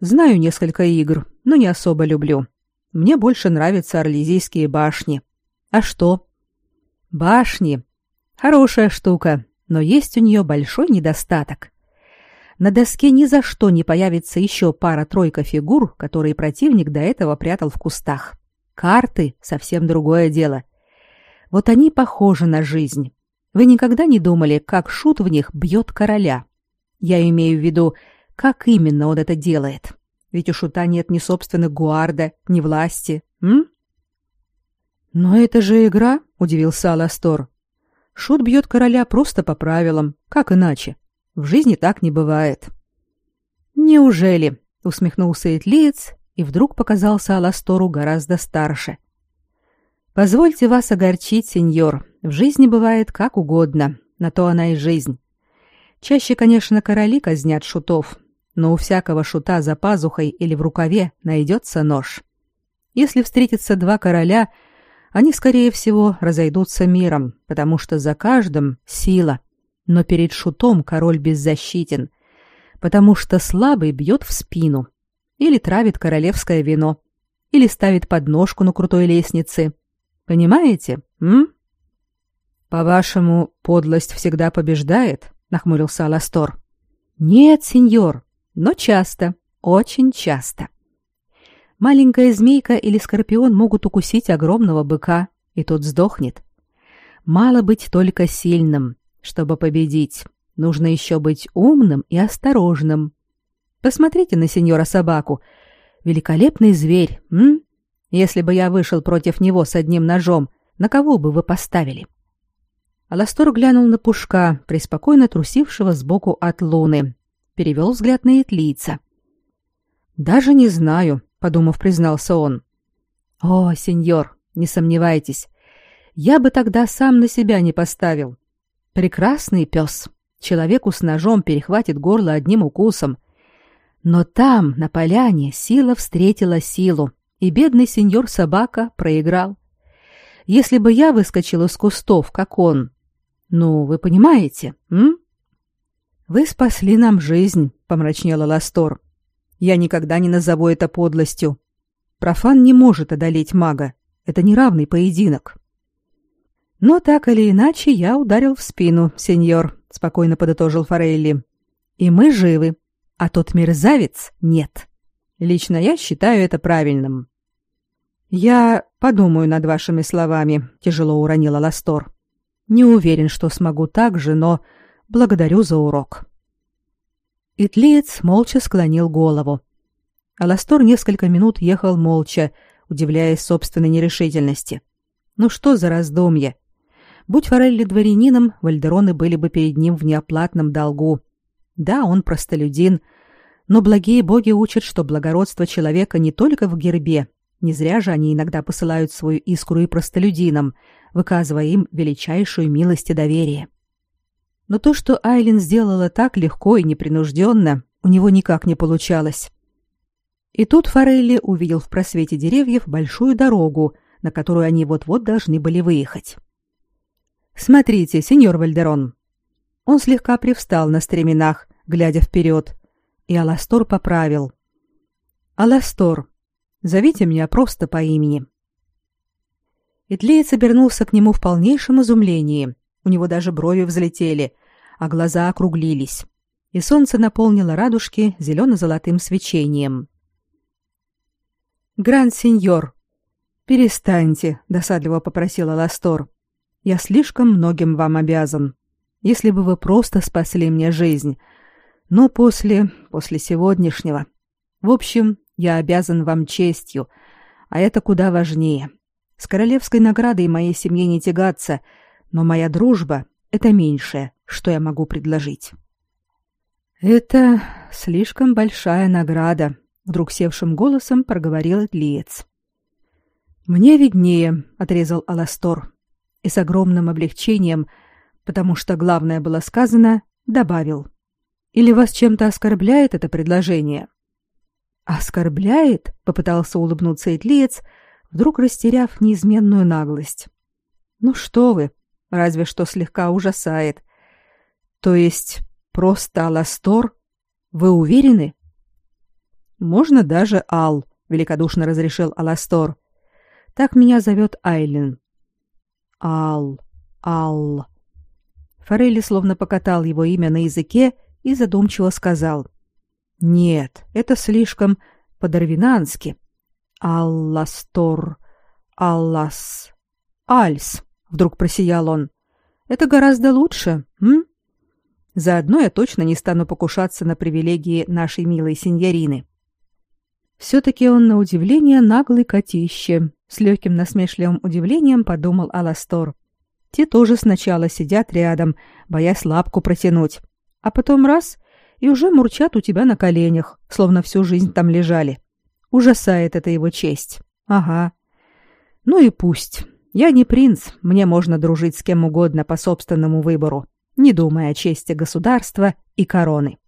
[SPEAKER 1] Знаю несколько игр, но не особо люблю. Мне больше нравятся орлезийские башни. А что? Башни. Хорошая штука, но есть у нее большой недостаток. На доске ни за что не появится еще пара-тройка фигур, которые противник до этого прятал в кустах. Карты — совсем другое дело. Вот они похожи на жизнь. Вы никогда не думали, как шут в них бьет короля? Я имею в виду, как именно он это делает. Ведь у шута нет ни собственных гуарда, ни власти, м? Но это же игра, удивился Аластор. Шут бьет короля просто по правилам, как иначе? В жизни так не бывает. Неужели? усмехнулся Этлиец и вдруг показался Аластору гораздо старше. Позвольте вас огорчить, сеньор. В жизни бывает как угодно, на то она и жизнь. Чаще, конечно, короли казнят шутов, но у всякого шута за пазухой или в рукаве найдется нож. Если встретятся два короля, они, скорее всего, разойдутся миром, потому что за каждым сила. Но перед шутом король беззащитен, потому что слабый бьет в спину или травит королевское вино, или ставит подножку на крутой лестнице. Понимаете, м? По-вашему, подлость всегда побеждает? нахмурился Аластор. Нет, сеньор, но часто, очень часто. Маленькая змейка или скорпион могут укусить огромного быка, и тот сдохнет. Мало быть только сильным, чтобы победить. Нужно еще быть умным и осторожным. Посмотрите на сеньора собаку. Великолепный зверь, м? Если бы я вышел против него с одним ножом, на кого бы вы поставили? Аластор глянул на Пушка, преспокойно трусившего сбоку от луны. Перевел взгляд на Этлийца. «Даже не знаю», — подумав, признался он. «О, сеньор, не сомневайтесь. Я бы тогда сам на себя не поставил. Прекрасный пес. Человеку с ножом перехватит горло одним укусом. Но там, на поляне, сила встретила силу, и бедный сеньор-собака проиграл. Если бы я выскочил из кустов, как он, ну, вы понимаете, м? Вы спасли нам жизнь, помрачнела Ластор. Я никогда не назову это подлостью. Профан не может одолеть мага. Это неравный поединок. Но так или иначе я ударил в спину, сеньор, спокойно подытожил Форелли. И мы живы, а тот мерзавец нет. Лично я считаю это правильным. Я подумаю над вашими словами, тяжело уронила Ластор. Не уверен, что смогу так же, но благодарю за урок. Итлиец молча склонил голову. Аластор несколько минут ехал молча, удивляясь собственной нерешительности. Ну что за раздумье? Будь Форелли дворянином, вальдероны были бы перед ним в неоплатном долгу. Да, он простолюдин, но благие боги учат, что благородство человека не только в гербе. Не зря же они иногда посылают свою искру и простолюдинам, выказывая им величайшую милость и доверие. Но то, что Айлин сделала так легко и непринужденно, у него никак не получалось. И тут Форелли увидел в просвете деревьев большую дорогу, на которую они вот-вот должны были выехать. «Смотрите, сеньор Вальдерон!» Он слегка привстал на стременах, глядя вперед, и Аластор поправил. «Аластор, зовите меня просто по имени». Итлеец обернулся к нему в полнейшем изумлении – у него даже брови взлетели, а глаза округлились, и солнце наполнило радужки зелено-золотым свечением. «Гранд-сеньор, перестаньте», — досадливо попросила Ластор. «Я слишком многим вам обязан. Если бы вы просто спасли мне жизнь. Но после... после сегодняшнего... В общем, я обязан вам честью, а это куда важнее. С королевской наградой моей семье не тягаться — но моя дружба — это меньшее, что я могу предложить». «Это слишком большая награда», — вдруг севшим голосом проговорил Лиец. «Мне виднее», — отрезал Аластор, и с огромным облегчением, потому что главное было сказано, добавил. «Или вас чем-то оскорбляет это предложение?» «Оскорбляет?» — попытался улыбнуться Итлиец, вдруг растеряв неизменную наглость. «Ну что вы, разве что слегка ужасает. То есть просто Аластор? Вы уверены? Можно даже Ал, великодушно разрешил Аластор. Так меня зовет Айлин. Ал, Ал. Форелли словно покатал его имя на языке и задумчиво сказал: "Нет, это слишком по-дарвинански. Алластор, Аллас, Альс. Вдруг просиял он. Это гораздо лучше, м? Заодно я точно не стану покушаться на привилегии нашей милой сеньорины. Все-таки он на удивление наглый котище. С легким насмешливым удивлением подумал Аластор. Те тоже сначала сидят рядом, боясь лапку протянуть, а потом раз — и уже мурчат у тебя на коленях, словно всю жизнь там лежали. Ужасает это его честь. Ага. Ну и пусть. Я не принц, мне можно дружить с кем угодно по собственному выбору, не думая о чести государства и короны.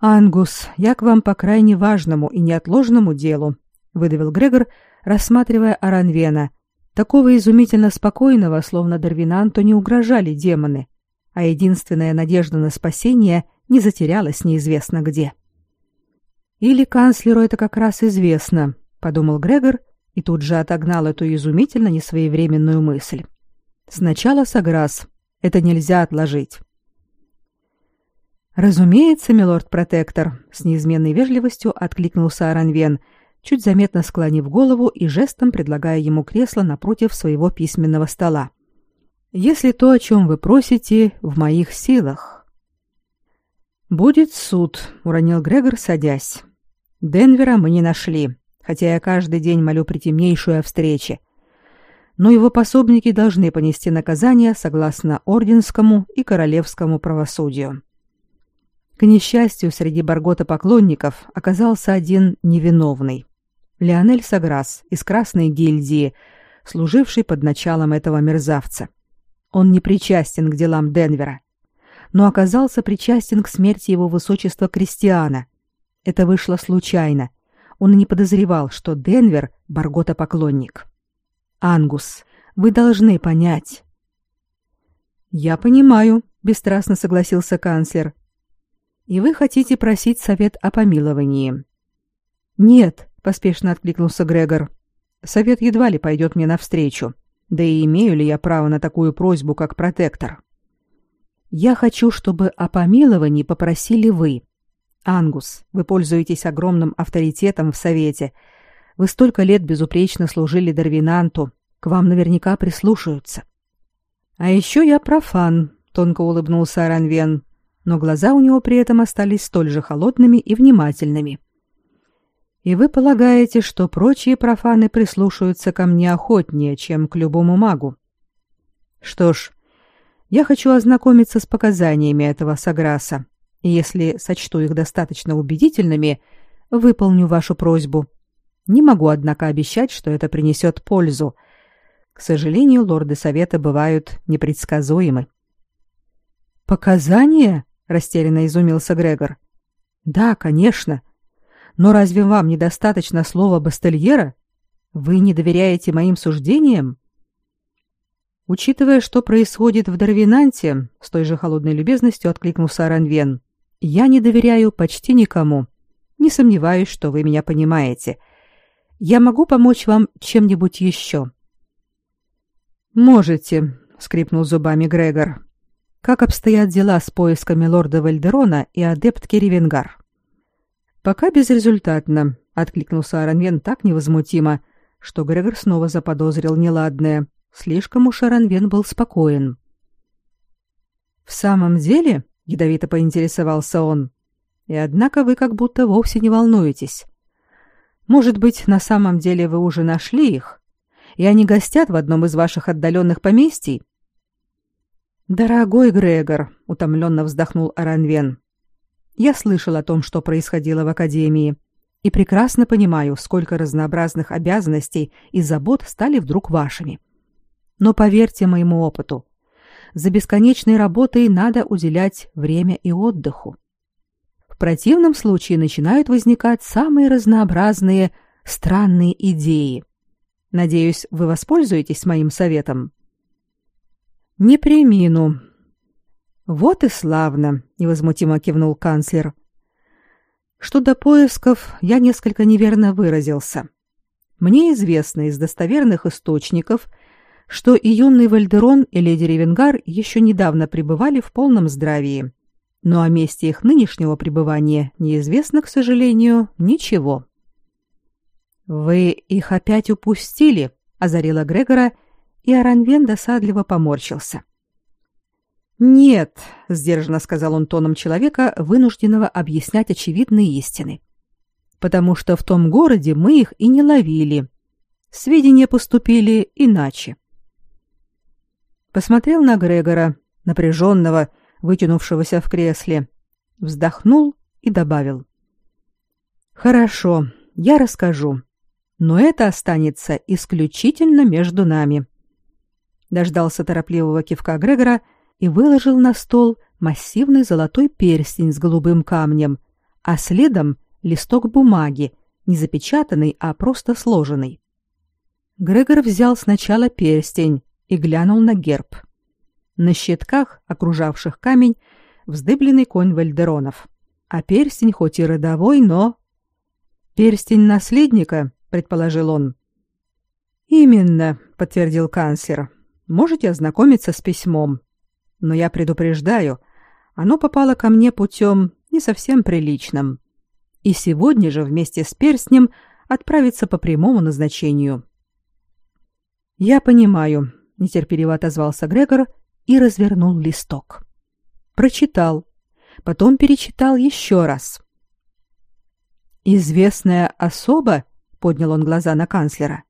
[SPEAKER 1] «Ангус, я к вам по крайне важному и неотложному делу», — выдавил Грегор, рассматривая Аранвена, такого изумительно спокойного, словно Дарвинанту не угрожали демоны, а единственная надежда на спасение не затерялась неизвестно где. «Или канцлеру это как раз известно», — подумал Грегор и тут же отогнал эту изумительно несвоевременную мысль. «Сначала Саграс. Это нельзя отложить». Разумеется, милорд-протектор, с неизменной вежливостью откликнулся Аранвен, чуть заметно склонив голову и жестом предлагая ему кресло напротив своего письменного стола. Если то, о чем вы просите, в моих силах. Будет суд, уронил Грегор, садясь. Денвера мы не нашли, хотя я каждый день молю притемнейшую о встрече. Но его пособники должны понести наказание согласно орденскому и королевскому правосудию. К несчастью, среди Баргота-поклонников оказался один невиновный. Леонель Саграс из Красной гильдии, служивший под началом этого мерзавца. Он не причастен к делам Денвера, но оказался причастен к смерти его высочества Кристиана. Это вышло случайно. Он не подозревал, что Денвер — Баргота-поклонник. «Ангус, вы должны понять». «Я понимаю», — бесстрастно согласился канцлер, и вы хотите просить совет о помиловании. Нет, поспешно откликнулся Грегор. Совет едва ли пойдет мне навстречу. Да и имею ли я право на такую просьбу, как протектор? Я хочу, чтобы о помиловании попросили вы. Ангус, вы пользуетесь огромным авторитетом в совете. Вы столько лет безупречно служили Дарвинанту, к вам наверняка прислушаются. А еще я профан, тонко улыбнулся Аранвен, но глаза у него при этом остались столь же холодными и внимательными. И вы полагаете, что прочие профаны прислушаются ко мне охотнее, чем к любому магу? Что ж, я хочу ознакомиться с показаниями этого Саграса, и если сочту их достаточно убедительными, выполню вашу просьбу. Не могу, однако, обещать, что это принесет пользу. К сожалению, лорды совета бывают непредсказуемы. Показания? Растерянно изумился Грегор. Да, конечно. Но разве вам недостаточно слова Бастельера? Вы не доверяете моим суждениям? Учитывая, что происходит в Дарвинанте, с той же холодной любезностью откликнулся Аранвен. Я не доверяю почти никому. Не сомневаюсь, что вы меня понимаете. Я могу помочь вам чем-нибудь еще. Можете, скрипнул зубами Грегор. Как обстоят дела с поисками лорда Вальдерона и адептки Ревенгар? Пока безрезультатно, откликнулся Аранвен так невозмутимо, что Грегор снова заподозрил неладное. Слишком уж Аранвен был спокоен. В самом деле, ядовито поинтересовался он. И однако вы как будто вовсе не волнуетесь. Может быть, на самом деле вы уже нашли их, и они гостят в одном из ваших отдаленных поместий? Дорогой Грегор, утомленно вздохнул Аранвен. Я слышал о том, что происходило в академии, и прекрасно понимаю, сколько разнообразных обязанностей и забот стали вдруг вашими. Но поверьте моему опыту, за бесконечной работой надо уделять время и отдыху. В противном случае начинают возникать самые разнообразные странные идеи. Надеюсь, вы воспользуетесь моим советом. Не примину. Вот и славно, невозмутимо кивнул канцлер. Что до поисков, я несколько неверно выразился. Мне известно из достоверных источников, что и юный Вальдерон, и леди Ревенгар еще недавно пребывали в полном здравии. Но о месте их нынешнего пребывания неизвестно, к сожалению, ничего. Вы их опять упустили, озарила Грегора и Аранвен досадливо поморщился. «Нет», — сдержанно сказал он тоном человека, вынужденного объяснять очевидные истины. «Потому что в том городе мы их и не ловили. Сведения поступили иначе». Посмотрел на Грегора, напряженного, вытянувшегося в кресле, вздохнул и добавил. «Хорошо, я расскажу, но это останется исключительно между нами» дождался торопливого кивка Грегора и выложил на стол массивный золотой перстень с голубым камнем, а следом листок бумаги, не запечатанный, а просто сложенный. Грегор взял сначала перстень и глянул на герб. На щитках, окружавших камень, вздыбленный конь Вальдеронов. А перстень хоть и родовой, но... «Перстень наследника», — предположил он. «Именно», — подтвердил канцлер можете ознакомиться с письмом. Но я предупреждаю, оно попало ко мне путем не совсем приличным. И сегодня же вместе с перстнем отправится по прямому назначению. Я понимаю, нетерпеливо отозвался Грегор и развернул листок. Прочитал, потом перечитал еще раз. Известная особа, поднял он глаза на канцлера.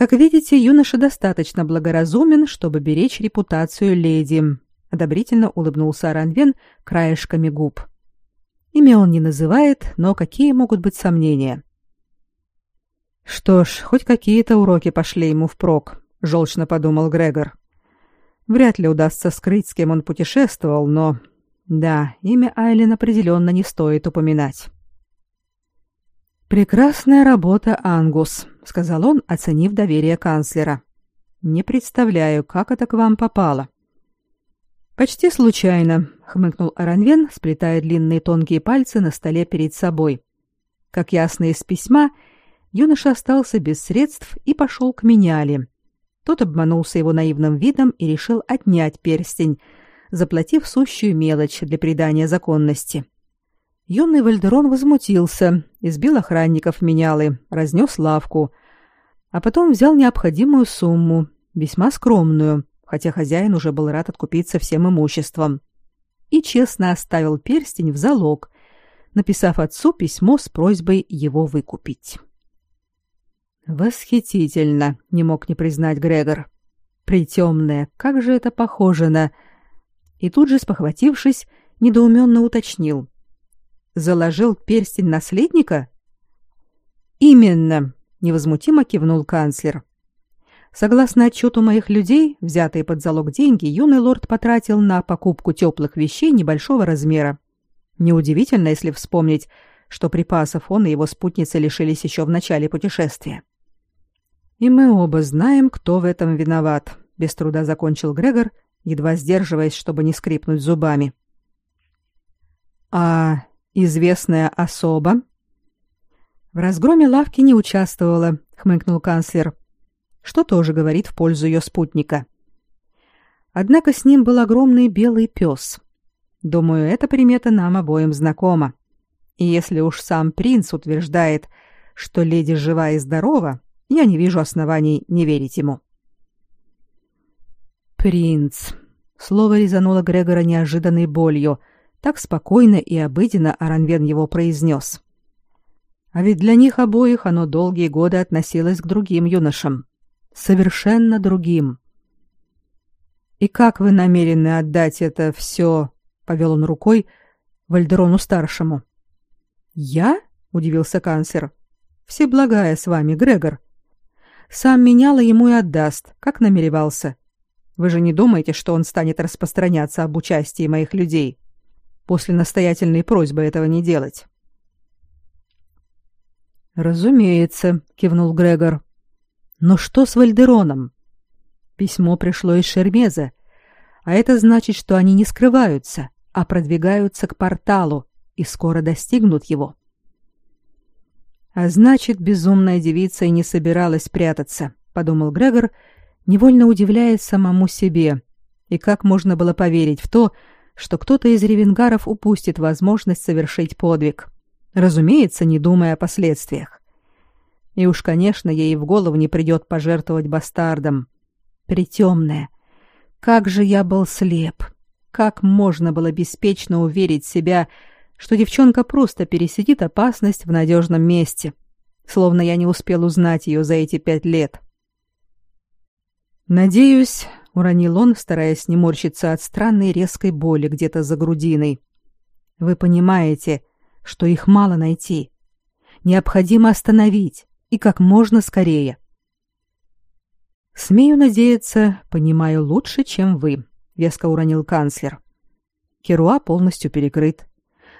[SPEAKER 1] Как видите, юноша достаточно благоразумен, чтобы беречь репутацию леди, одобрительно улыбнулся Аранвен краешками губ. Имя он не называет, но какие могут быть сомнения? Что ж, хоть какие-то уроки пошли ему впрок, желчно подумал Грегор. Вряд ли удастся скрыть, с кем он путешествовал, но да, имя Айлен определенно не стоит упоминать. Прекрасная работа, Ангус, сказал он, оценив доверие канцлера. Не представляю, как это к вам попало. Почти случайно, хмыкнул Аранвен, сплетая длинные тонкие пальцы на столе перед собой. Как ясно из письма, юноша остался без средств и пошел к меняле. Тот обманулся его наивным видом и решил отнять перстень, заплатив сущую мелочь для придания законности. Юный Вальдерон возмутился, избил охранников менялы, разнес лавку, а потом взял необходимую сумму, весьма скромную, хотя хозяин уже был рад откупиться всем имуществом, и честно оставил перстень в залог, написав отцу письмо с просьбой его выкупить. Восхитительно, не мог не признать Грегор. Притемная, как же это похоже на... И тут же, спохватившись, недоуменно уточнил. Заложил перстень наследника? Именно, невозмутимо кивнул канцлер. Согласно отчету моих людей, взятые под залог деньги юный лорд потратил на покупку теплых вещей небольшого размера. Неудивительно, если вспомнить, что припасов он и его спутницы лишились еще в начале путешествия. И мы оба знаем, кто в этом виноват, без труда закончил Грегор, едва сдерживаясь, чтобы не скрипнуть зубами. А известная особа в разгроме лавки не участвовала, хмыкнул канцлер что тоже говорит в пользу ее спутника. Однако с ним был огромный белый пес. Думаю, эта примета нам обоим знакома. И если уж сам принц утверждает, что леди жива и здорова, я не вижу оснований не верить ему. Принц. Слово резануло Грегора неожиданной болью. Так спокойно и обыденно Аранвен его произнес. А ведь для них обоих оно долгие годы относилось к другим юношам совершенно другим. И как вы намерены отдать это все? повел он рукой Вальдерону старшему. Я? удивился канцлер. Всеблагая с вами, Грегор. Сам меняла ему и отдаст, как намеревался. Вы же не думаете, что он станет распространяться об участии моих людей после настоятельной просьбы этого не делать? Разумеется, кивнул Грегор. Но что с Вальдероном? Письмо пришло из Шермеза, а это значит, что они не скрываются, а продвигаются к порталу и скоро достигнут его. А значит, безумная девица и не собиралась прятаться, подумал Грегор, невольно удивляясь самому себе. И как можно было поверить в то, что кто-то из ревенгаров упустит возможность совершить подвиг, разумеется, не думая о последствиях. И уж, конечно, ей в голову не придет пожертвовать бастардом. Притемная. Как же я был слеп. Как можно было беспечно уверить себя, что девчонка просто пересидит опасность в надежном месте, словно я не успел узнать ее за эти пять лет. «Надеюсь», — уронил он, стараясь не морщиться от странной резкой боли где-то за грудиной. «Вы понимаете, что их мало найти. Необходимо остановить, и как можно скорее. Смею надеяться, понимаю лучше, чем вы, веско уронил канцлер. Керуа полностью перекрыт.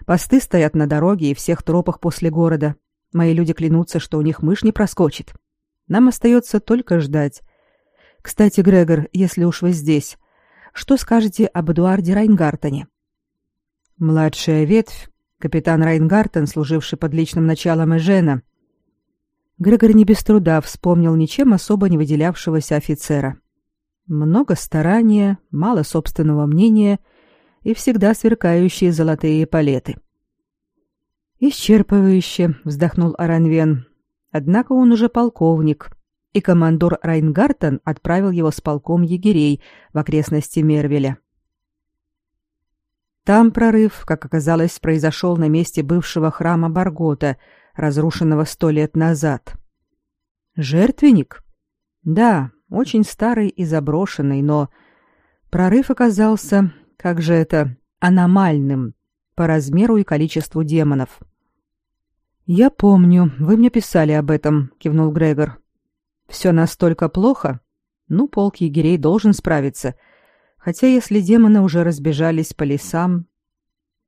[SPEAKER 1] Посты стоят на дороге и всех тропах после города. Мои люди клянутся, что у них мышь не проскочит. Нам остается только ждать. Кстати, Грегор, если уж вы здесь, что скажете об Эдуарде Райнгартене? Младшая ветвь, капитан Райнгартен, служивший под личным началом Эжена, Грегор не без труда вспомнил ничем особо не выделявшегося офицера. Много старания, мало собственного мнения и всегда сверкающие золотые палеты. «Исчерпывающе», — вздохнул Аранвен. «Однако он уже полковник, и командор Райнгартен отправил его с полком егерей в окрестности Мервеля. Там прорыв, как оказалось, произошел на месте бывшего храма Баргота — разрушенного сто лет назад. Жертвенник? Да, очень старый и заброшенный, но прорыв оказался, как же это, аномальным по размеру и количеству демонов. Я помню, вы мне писали об этом, кивнул Грегор. Все настолько плохо? Ну, полк егерей должен справиться. Хотя если демоны уже разбежались по лесам,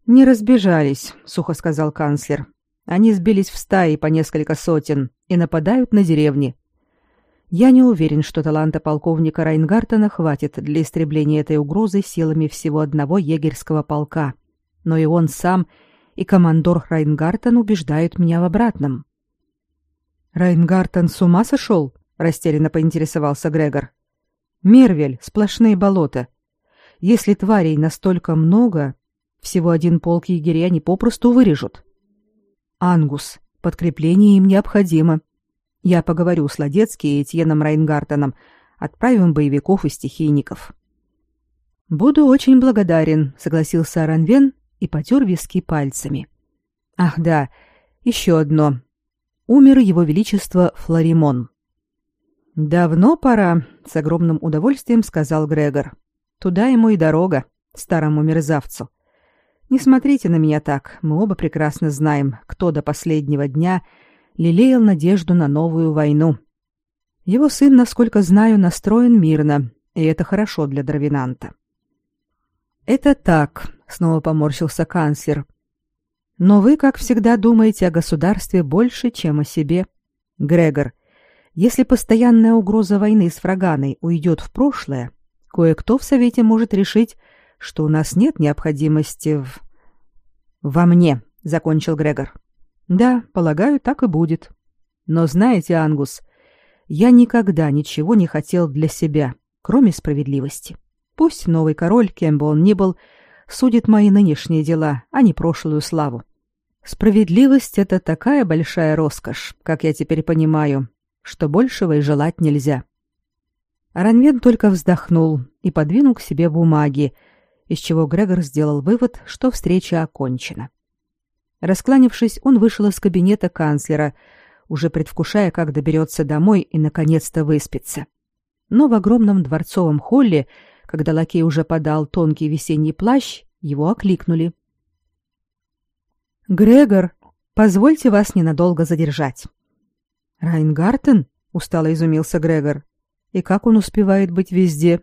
[SPEAKER 1] не разбежались, сухо сказал канцлер. Они сбились в стаи по несколько сотен и нападают на деревни. Я не уверен, что таланта полковника Райнгартена хватит для истребления этой угрозы силами всего одного егерского полка. Но и он сам, и командор Райнгартен убеждают меня в обратном. Райнгартен с ума сошел? Растерянно поинтересовался Грегор. Мервель, сплошные болота. Если тварей настолько много, всего один полк егерей они попросту вырежут. Ангус, подкрепление им необходимо. Я поговорю с Ладецки и Этьеном Райнгартеном, отправим боевиков и стихийников. Буду очень благодарен, согласился Аранвен и потер виски пальцами. Ах да, еще одно. Умер его величество Флоримон. Давно пора, с огромным удовольствием сказал Грегор. Туда ему и дорога, старому мерзавцу. Не смотрите на меня так, мы оба прекрасно знаем, кто до последнего дня лелеял надежду на новую войну. Его сын, насколько знаю, настроен мирно, и это хорошо для Дравинанта. Это так, снова поморщился канцлер. Но вы, как всегда, думаете о государстве больше, чем о себе. Грегор, если постоянная угроза войны с Фраганой уйдет в прошлое, кое-кто в совете может решить, что у нас нет необходимости в во мне, закончил Грегор. Да, полагаю, так и будет. Но знаете, Ангус, я никогда ничего не хотел для себя, кроме справедливости. Пусть новый король, кем бы он ни был, судит мои нынешние дела, а не прошлую славу. Справедливость — это такая большая роскошь, как я теперь понимаю, что большего и желать нельзя. Ранвен только вздохнул и подвинул к себе бумаги, из чего Грегор сделал вывод, что встреча окончена. Раскланившись, он вышел из кабинета канцлера, уже предвкушая, как доберется домой и наконец-то выспится. Но в огромном дворцовом холле, когда лакей уже подал тонкий весенний плащ, его окликнули. «Грегор, позвольте вас ненадолго задержать». «Райнгартен?» — устало изумился Грегор. «И как он успевает быть везде?»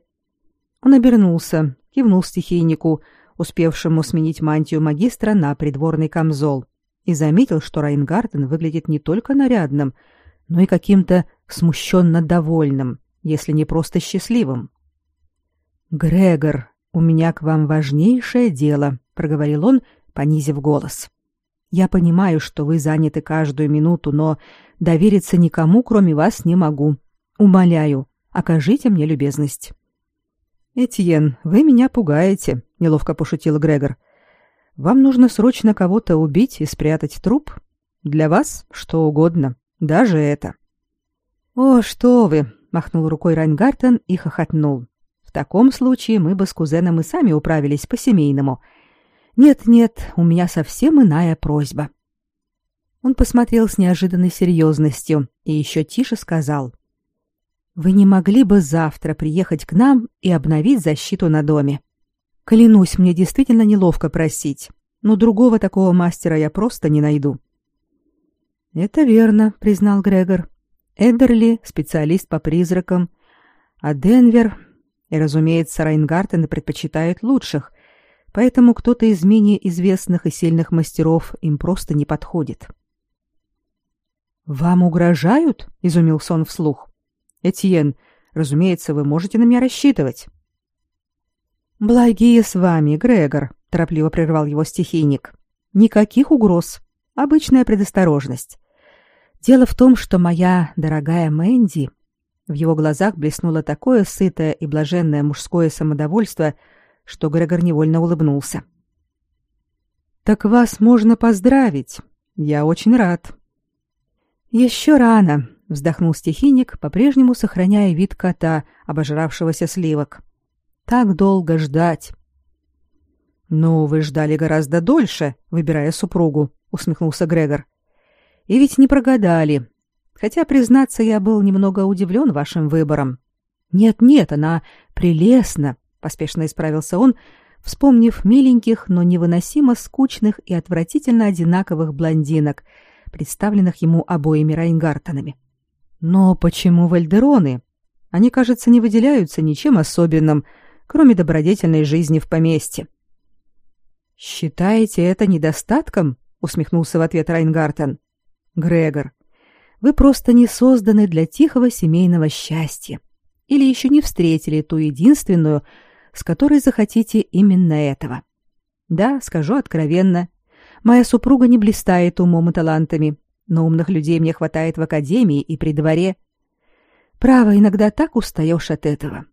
[SPEAKER 1] Он обернулся, кивнул стихийнику, успевшему сменить мантию магистра на придворный камзол, и заметил, что Райнгартен выглядит не только нарядным, но и каким-то смущенно довольным, если не просто счастливым. «Грегор, у меня к вам важнейшее дело», — проговорил он, понизив голос. «Я понимаю, что вы заняты каждую минуту, но довериться никому, кроме вас, не могу. Умоляю, окажите мне любезность». Этьен, вы меня пугаете, неловко пошутил Грегор. Вам нужно срочно кого-то убить и спрятать труп? Для вас что угодно, даже это. О, что вы, махнул рукой Райнгартен и хохотнул. В таком случае мы бы с кузеном и сами управились по-семейному. Нет-нет, у меня совсем иная просьба. Он посмотрел с неожиданной серьезностью и еще тише сказал: вы не могли бы завтра приехать к нам и обновить защиту на доме? Клянусь, мне действительно неловко просить, но другого такого мастера я просто не найду. Это верно, признал Грегор. Эдерли специалист по призракам, а Денвер и, разумеется, Райнгартен предпочитает лучших, поэтому кто-то из менее известных и сильных мастеров им просто не подходит. Вам угрожают? изумился он вслух. Этьен, разумеется, вы можете на меня рассчитывать. Благие с вами, Грегор, торопливо прервал его стихийник. Никаких угроз. Обычная предосторожность. Дело в том, что моя дорогая Мэнди в его глазах блеснуло такое сытое и блаженное мужское самодовольство, что Грегор невольно улыбнулся. Так вас можно поздравить. Я очень рад. Еще рано, вздохнул стихийник, по-прежнему сохраняя вид кота, обожравшегося сливок. Так долго ждать. Ну, вы ждали гораздо дольше, выбирая супругу, усмехнулся Грегор. И ведь не прогадали. Хотя, признаться, я был немного удивлен вашим выбором. Нет-нет, она прелестна, поспешно исправился он, вспомнив миленьких, но невыносимо скучных и отвратительно одинаковых блондинок, представленных ему обоими Райнгартенами. Но почему вальдероны? Они, кажется, не выделяются ничем особенным, кроме добродетельной жизни в поместье. Считаете это недостатком? усмехнулся в ответ Райнгартен. Грегор, вы просто не созданы для тихого семейного счастья. Или еще не встретили ту единственную, с которой захотите именно этого. Да, скажу откровенно, моя супруга не блистает умом и талантами, но умных людей мне хватает в академии и при дворе. Право, иногда так устаешь от этого.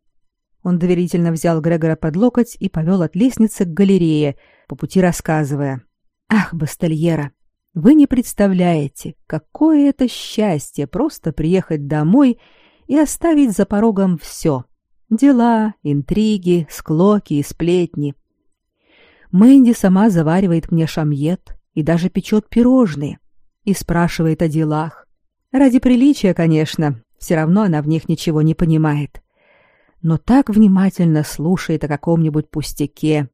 [SPEAKER 1] Он доверительно взял Грегора под локоть и повел от лестницы к галерее, по пути рассказывая. «Ах, Бастельера, вы не представляете, какое это счастье просто приехать домой и оставить за порогом все. Дела, интриги, склоки и сплетни. Мэнди сама заваривает мне шамьет и даже печет пирожные и спрашивает о делах. Ради приличия, конечно, все равно она в них ничего не понимает. Но так внимательно слушает о каком-нибудь пустяке.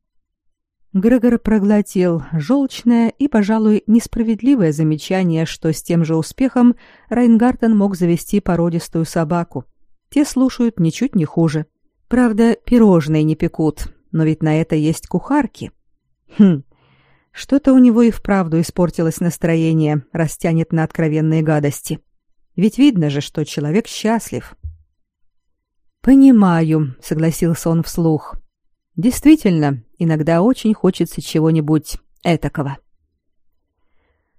[SPEAKER 1] Грегор проглотил желчное и, пожалуй, несправедливое замечание, что с тем же успехом Райнгартен мог завести породистую собаку. Те слушают ничуть не хуже. Правда, пирожные не пекут, но ведь на это есть кухарки. Хм, что-то у него и вправду испортилось настроение, растянет на откровенные гадости. Ведь видно же, что человек счастлив. «Понимаю», — согласился он вслух. «Действительно, иногда очень хочется чего-нибудь этакого».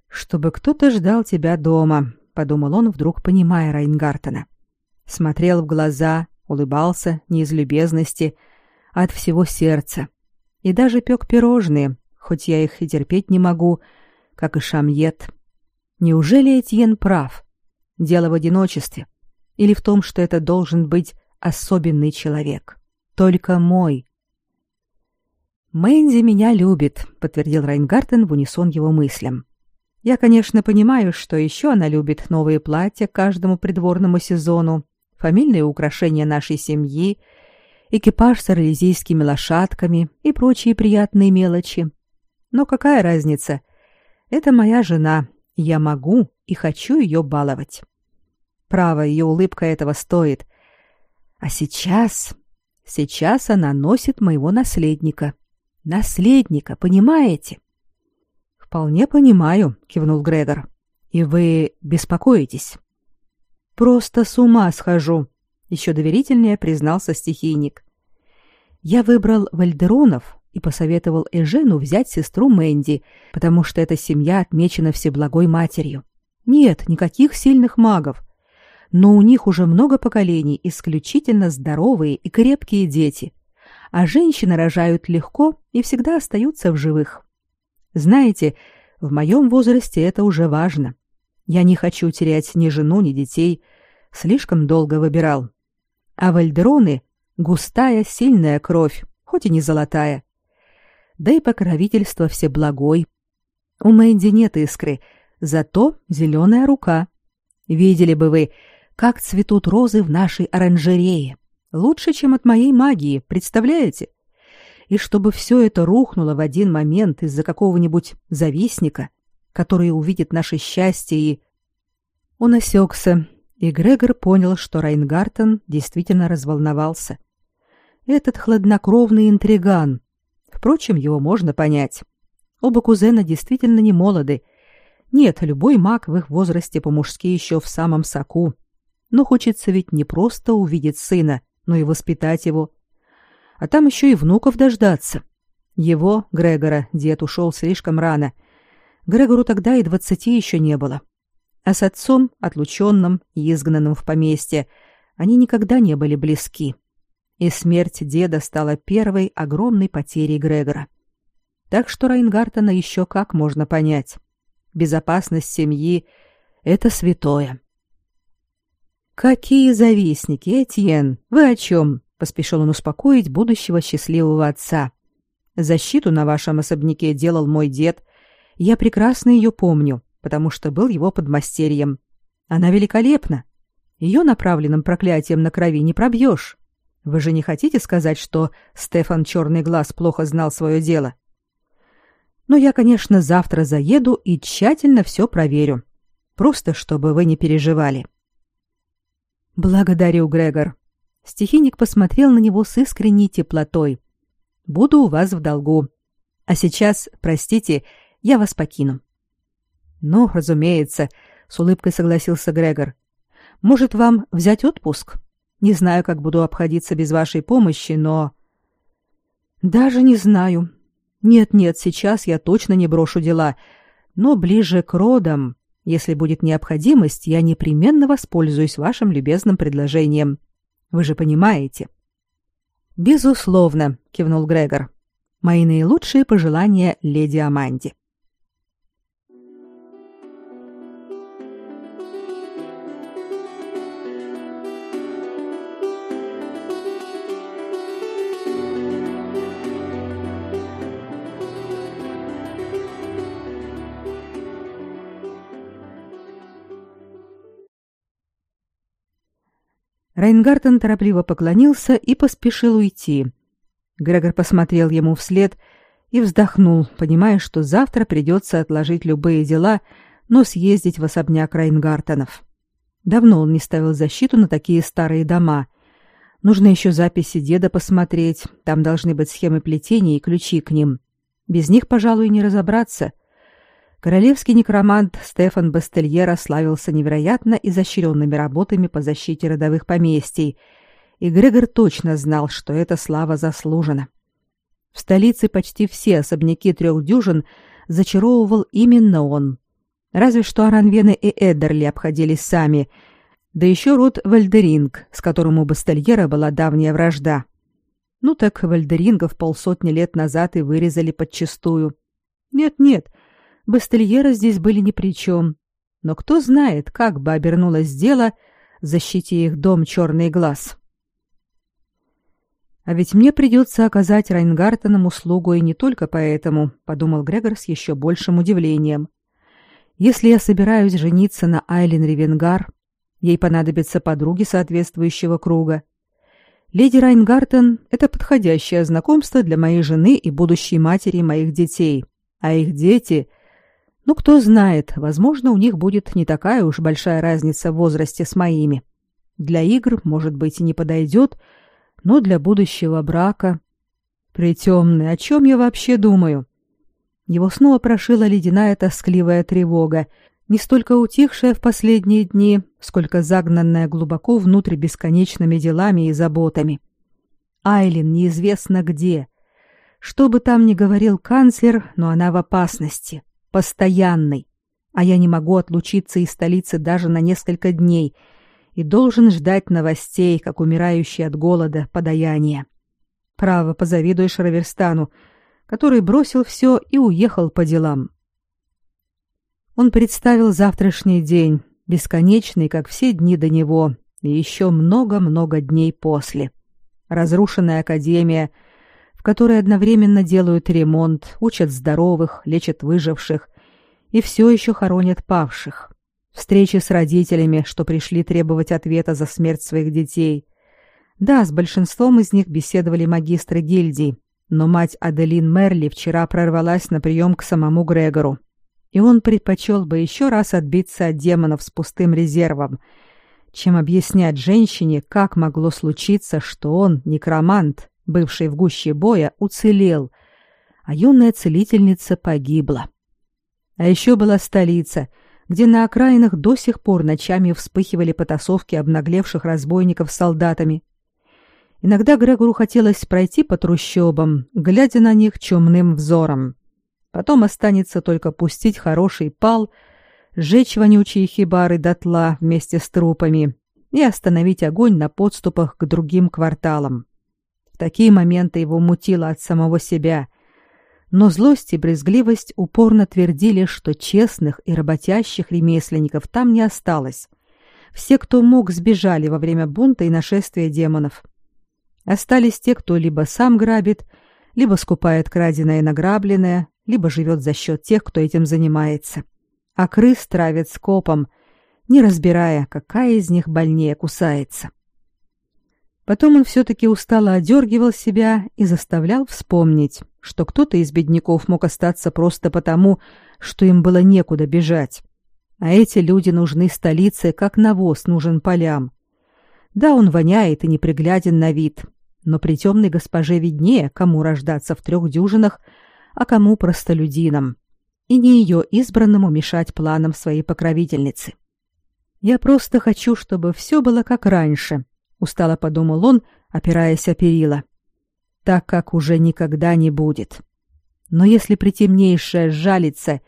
[SPEAKER 1] «Чтобы кто-то ждал тебя дома», — подумал он, вдруг понимая Райнгартена. Смотрел в глаза, улыбался не из любезности, а от всего сердца. И даже пек пирожные, хоть я их и терпеть не могу, как и шамьет. Неужели Этьен прав? Дело в одиночестве или в том, что это должен быть особенный человек, только мой. Мэнди меня любит, подтвердил Райнгартен в унисон его мыслям. Я, конечно, понимаю, что еще она любит новые платья каждому придворному сезону, фамильные украшения нашей семьи, экипаж с орлезийскими лошадками и прочие приятные мелочи. Но какая разница? Это моя жена, я могу и хочу ее баловать. Право, ее улыбка этого стоит. А сейчас... Сейчас она носит моего наследника. Наследника, понимаете? Вполне понимаю, кивнул Грегор. И вы беспокоитесь? Просто с ума схожу, еще доверительнее признался стихийник. Я выбрал Вальдеронов, и посоветовал Эжену взять сестру Мэнди, потому что эта семья отмечена Всеблагой Матерью. Нет, никаких сильных магов. Но у них уже много поколений исключительно здоровые и крепкие дети. А женщины рожают легко и всегда остаются в живых. Знаете, в моем возрасте это уже важно. Я не хочу терять ни жену, ни детей. Слишком долго выбирал. А вальдероны — густая, сильная кровь, хоть и не золотая да и покровительство всеблагой. У Мэнди нет искры, зато зеленая рука. Видели бы вы, как цветут розы в нашей оранжерее. Лучше, чем от моей магии, представляете? И чтобы все это рухнуло в один момент из-за какого-нибудь завистника, который увидит наше счастье и... Он осекся, и Грегор понял, что Райнгартен действительно разволновался. Этот хладнокровный интриган, Впрочем, его можно понять. Оба кузена действительно не молоды. Нет, любой маг в их возрасте по-мужски еще в самом соку. Но хочется ведь не просто увидеть сына, но и воспитать его. А там еще и внуков дождаться. Его, Грегора, дед ушел слишком рано. Грегору тогда и двадцати еще не было. А с отцом, отлученным и изгнанным в поместье, они никогда не были близки и смерть деда стала первой огромной потерей Грегора. Так что Райнгартена еще как можно понять. Безопасность семьи — это святое. «Какие завистники, Этьен! Вы о чем?» — поспешил он успокоить будущего счастливого отца. «Защиту на вашем особняке делал мой дед. Я прекрасно ее помню, потому что был его подмастерьем. Она великолепна. Ее направленным проклятием на крови не пробьешь. Вы же не хотите сказать, что Стефан Черный Глаз плохо знал свое дело? Но я, конечно, завтра заеду и тщательно все проверю. Просто чтобы вы не переживали. Благодарю, Грегор. Стихийник посмотрел на него с искренней теплотой. Буду у вас в долгу. А сейчас, простите, я вас покину. Ну, разумеется, с улыбкой согласился Грегор. Может, вам взять отпуск? Не знаю, как буду обходиться без вашей помощи, но... Даже не знаю. Нет-нет, сейчас я точно не брошу дела. Но ближе к родам, если будет необходимость, я непременно воспользуюсь вашим любезным предложением. Вы же понимаете. Безусловно, кивнул Грегор. Мои наилучшие пожелания леди Аманде. Райнгартен торопливо поклонился и поспешил уйти. Грегор посмотрел ему вслед и вздохнул, понимая, что завтра придется отложить любые дела, но съездить в особняк Райнгартенов. Давно он не ставил защиту на такие старые дома. Нужно еще записи деда посмотреть, там должны быть схемы плетения и ключи к ним. Без них, пожалуй, не разобраться — Королевский некромант Стефан Бастельера славился невероятно изощренными работами по защите родовых поместий, и Грегор точно знал, что эта слава заслужена. В столице почти все особняки трех дюжин зачаровывал именно он. Разве что Аранвены и Эддерли обходились сами, да еще род Вальдеринг, с которым у Бастельера была давняя вражда. Ну так Вальдерингов полсотни лет назад и вырезали подчистую. Нет-нет, — Бастельеры здесь были ни при чем. Но кто знает, как бы обернулось дело, защити их дом черный глаз. А ведь мне придется оказать Райнгартенам услугу и не только поэтому, подумал Грегор с еще большим удивлением. Если я собираюсь жениться на Айлин Ревенгар, ей понадобятся подруги соответствующего круга. Леди Райнгартен — это подходящее знакомство для моей жены и будущей матери моих детей, а их дети — ну, кто знает, возможно, у них будет не такая уж большая разница в возрасте с моими. Для игр, может быть, и не подойдет, но для будущего брака... Притемный, о чем я вообще думаю? Его снова прошила ледяная тоскливая тревога, не столько утихшая в последние дни, сколько загнанная глубоко внутрь бесконечными делами и заботами. Айлин неизвестно где. Что бы там ни говорил канцлер, но она в опасности. — постоянный, а я не могу отлучиться из столицы даже на несколько дней и должен ждать новостей, как умирающий от голода подаяния. Право, позавидуешь Раверстану, который бросил все и уехал по делам. Он представил завтрашний день, бесконечный, как все дни до него, и еще много-много дней после. Разрушенная академия — в которой одновременно делают ремонт, учат здоровых, лечат выживших и все еще хоронят павших. Встречи с родителями, что пришли требовать ответа за смерть своих детей. Да, с большинством из них беседовали магистры гильдии, но мать Аделин Мерли вчера прорвалась на прием к самому Грегору. И он предпочел бы еще раз отбиться от демонов с пустым резервом, чем объяснять женщине, как могло случиться, что он, некромант, бывший в гуще боя, уцелел, а юная целительница погибла. А еще была столица, где на окраинах до сих пор ночами вспыхивали потасовки обнаглевших разбойников с солдатами. Иногда Грегору хотелось пройти по трущобам, глядя на них чумным взором. Потом останется только пустить хороший пал, сжечь вонючие хибары дотла вместе с трупами и остановить огонь на подступах к другим кварталам. В такие моменты его мутило от самого себя. Но злость и брезгливость упорно твердили, что честных и работящих ремесленников там не осталось. Все, кто мог, сбежали во время бунта и нашествия демонов. Остались те, кто либо сам грабит, либо скупает краденое и награбленное, либо живет за счет тех, кто этим занимается. А крыс травят скопом, не разбирая, какая из них больнее кусается. — Потом он все-таки устало одергивал себя и заставлял вспомнить, что кто-то из бедняков мог остаться просто потому, что им было некуда бежать. А эти люди нужны столице, как навоз нужен полям. Да, он воняет и непригляден на вид, но при темной госпоже виднее, кому рождаться в трех дюжинах, а кому простолюдинам, и не ее избранному мешать планам своей покровительницы. Я просто хочу, чтобы все было как раньше, устало подумал он, опираясь о перила. Так как уже никогда не будет. Но если притемнейшая жалится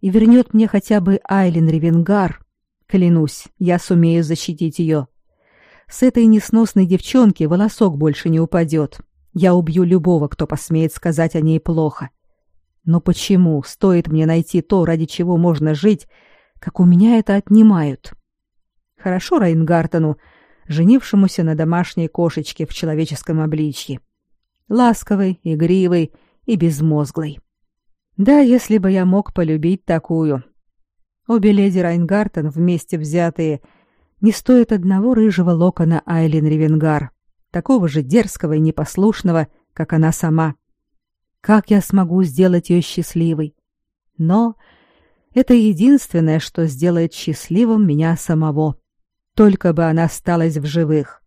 [SPEAKER 1] и вернет мне хотя бы Айлин Ревенгар, клянусь, я сумею защитить ее. с этой несносной девчонки волосок больше не упадет. Я убью любого, кто посмеет сказать о ней плохо. Но почему стоит мне найти то, ради чего можно жить, как у меня это отнимают? Хорошо Райнгартену, женившемуся на домашней кошечке в человеческом обличье. Ласковый, игривый и безмозглый. Да, если бы я мог полюбить такую. Обе леди Райнгартен вместе взятые не стоят одного рыжего локона Айлин Ревенгар, такого же дерзкого и непослушного, как она сама. Как я смогу сделать ее счастливой? Но это единственное, что сделает счастливым меня самого. Только бы она осталась в живых.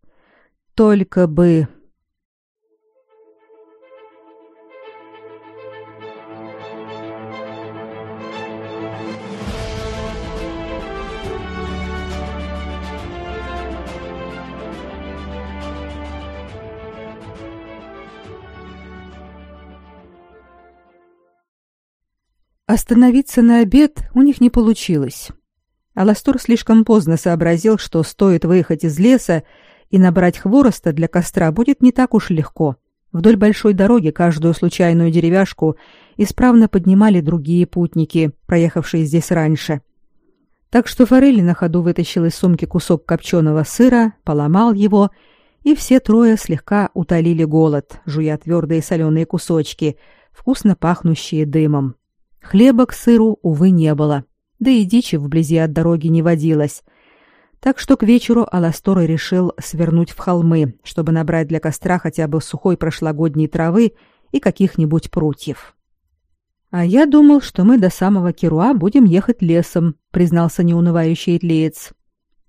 [SPEAKER 1] Только бы... Остановиться на обед у них не получилось. Аластор слишком поздно сообразил, что стоит выехать из леса и набрать хвороста для костра будет не так уж легко. Вдоль большой дороги каждую случайную деревяшку исправно поднимали другие путники, проехавшие здесь раньше. Так что Форелли на ходу вытащил из сумки кусок копченого сыра, поломал его, и все трое слегка утолили голод, жуя твердые соленые кусочки, вкусно пахнущие дымом. Хлеба к сыру, увы, не было да и дичи вблизи от дороги не водилось. Так что к вечеру Аластор решил свернуть в холмы, чтобы набрать для костра хотя бы сухой прошлогодней травы и каких-нибудь прутьев. «А я думал, что мы до самого Керуа будем ехать лесом», — признался неунывающий итлеец.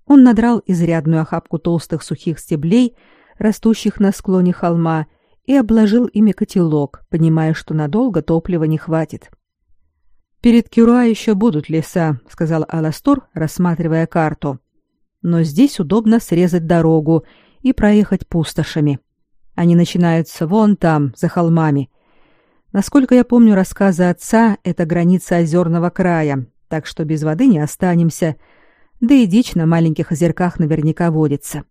[SPEAKER 1] Он надрал изрядную охапку толстых сухих стеблей, растущих на склоне холма, и обложил ими котелок, понимая, что надолго топлива не хватит. Перед Кюруа еще будут леса, сказал Аластор, рассматривая карту. Но здесь удобно срезать дорогу и проехать пустошами. Они начинаются вон там, за холмами. Насколько я помню рассказы отца, это граница озерного края, так что без воды не останемся. Да и дичь на маленьких озерках наверняка водится.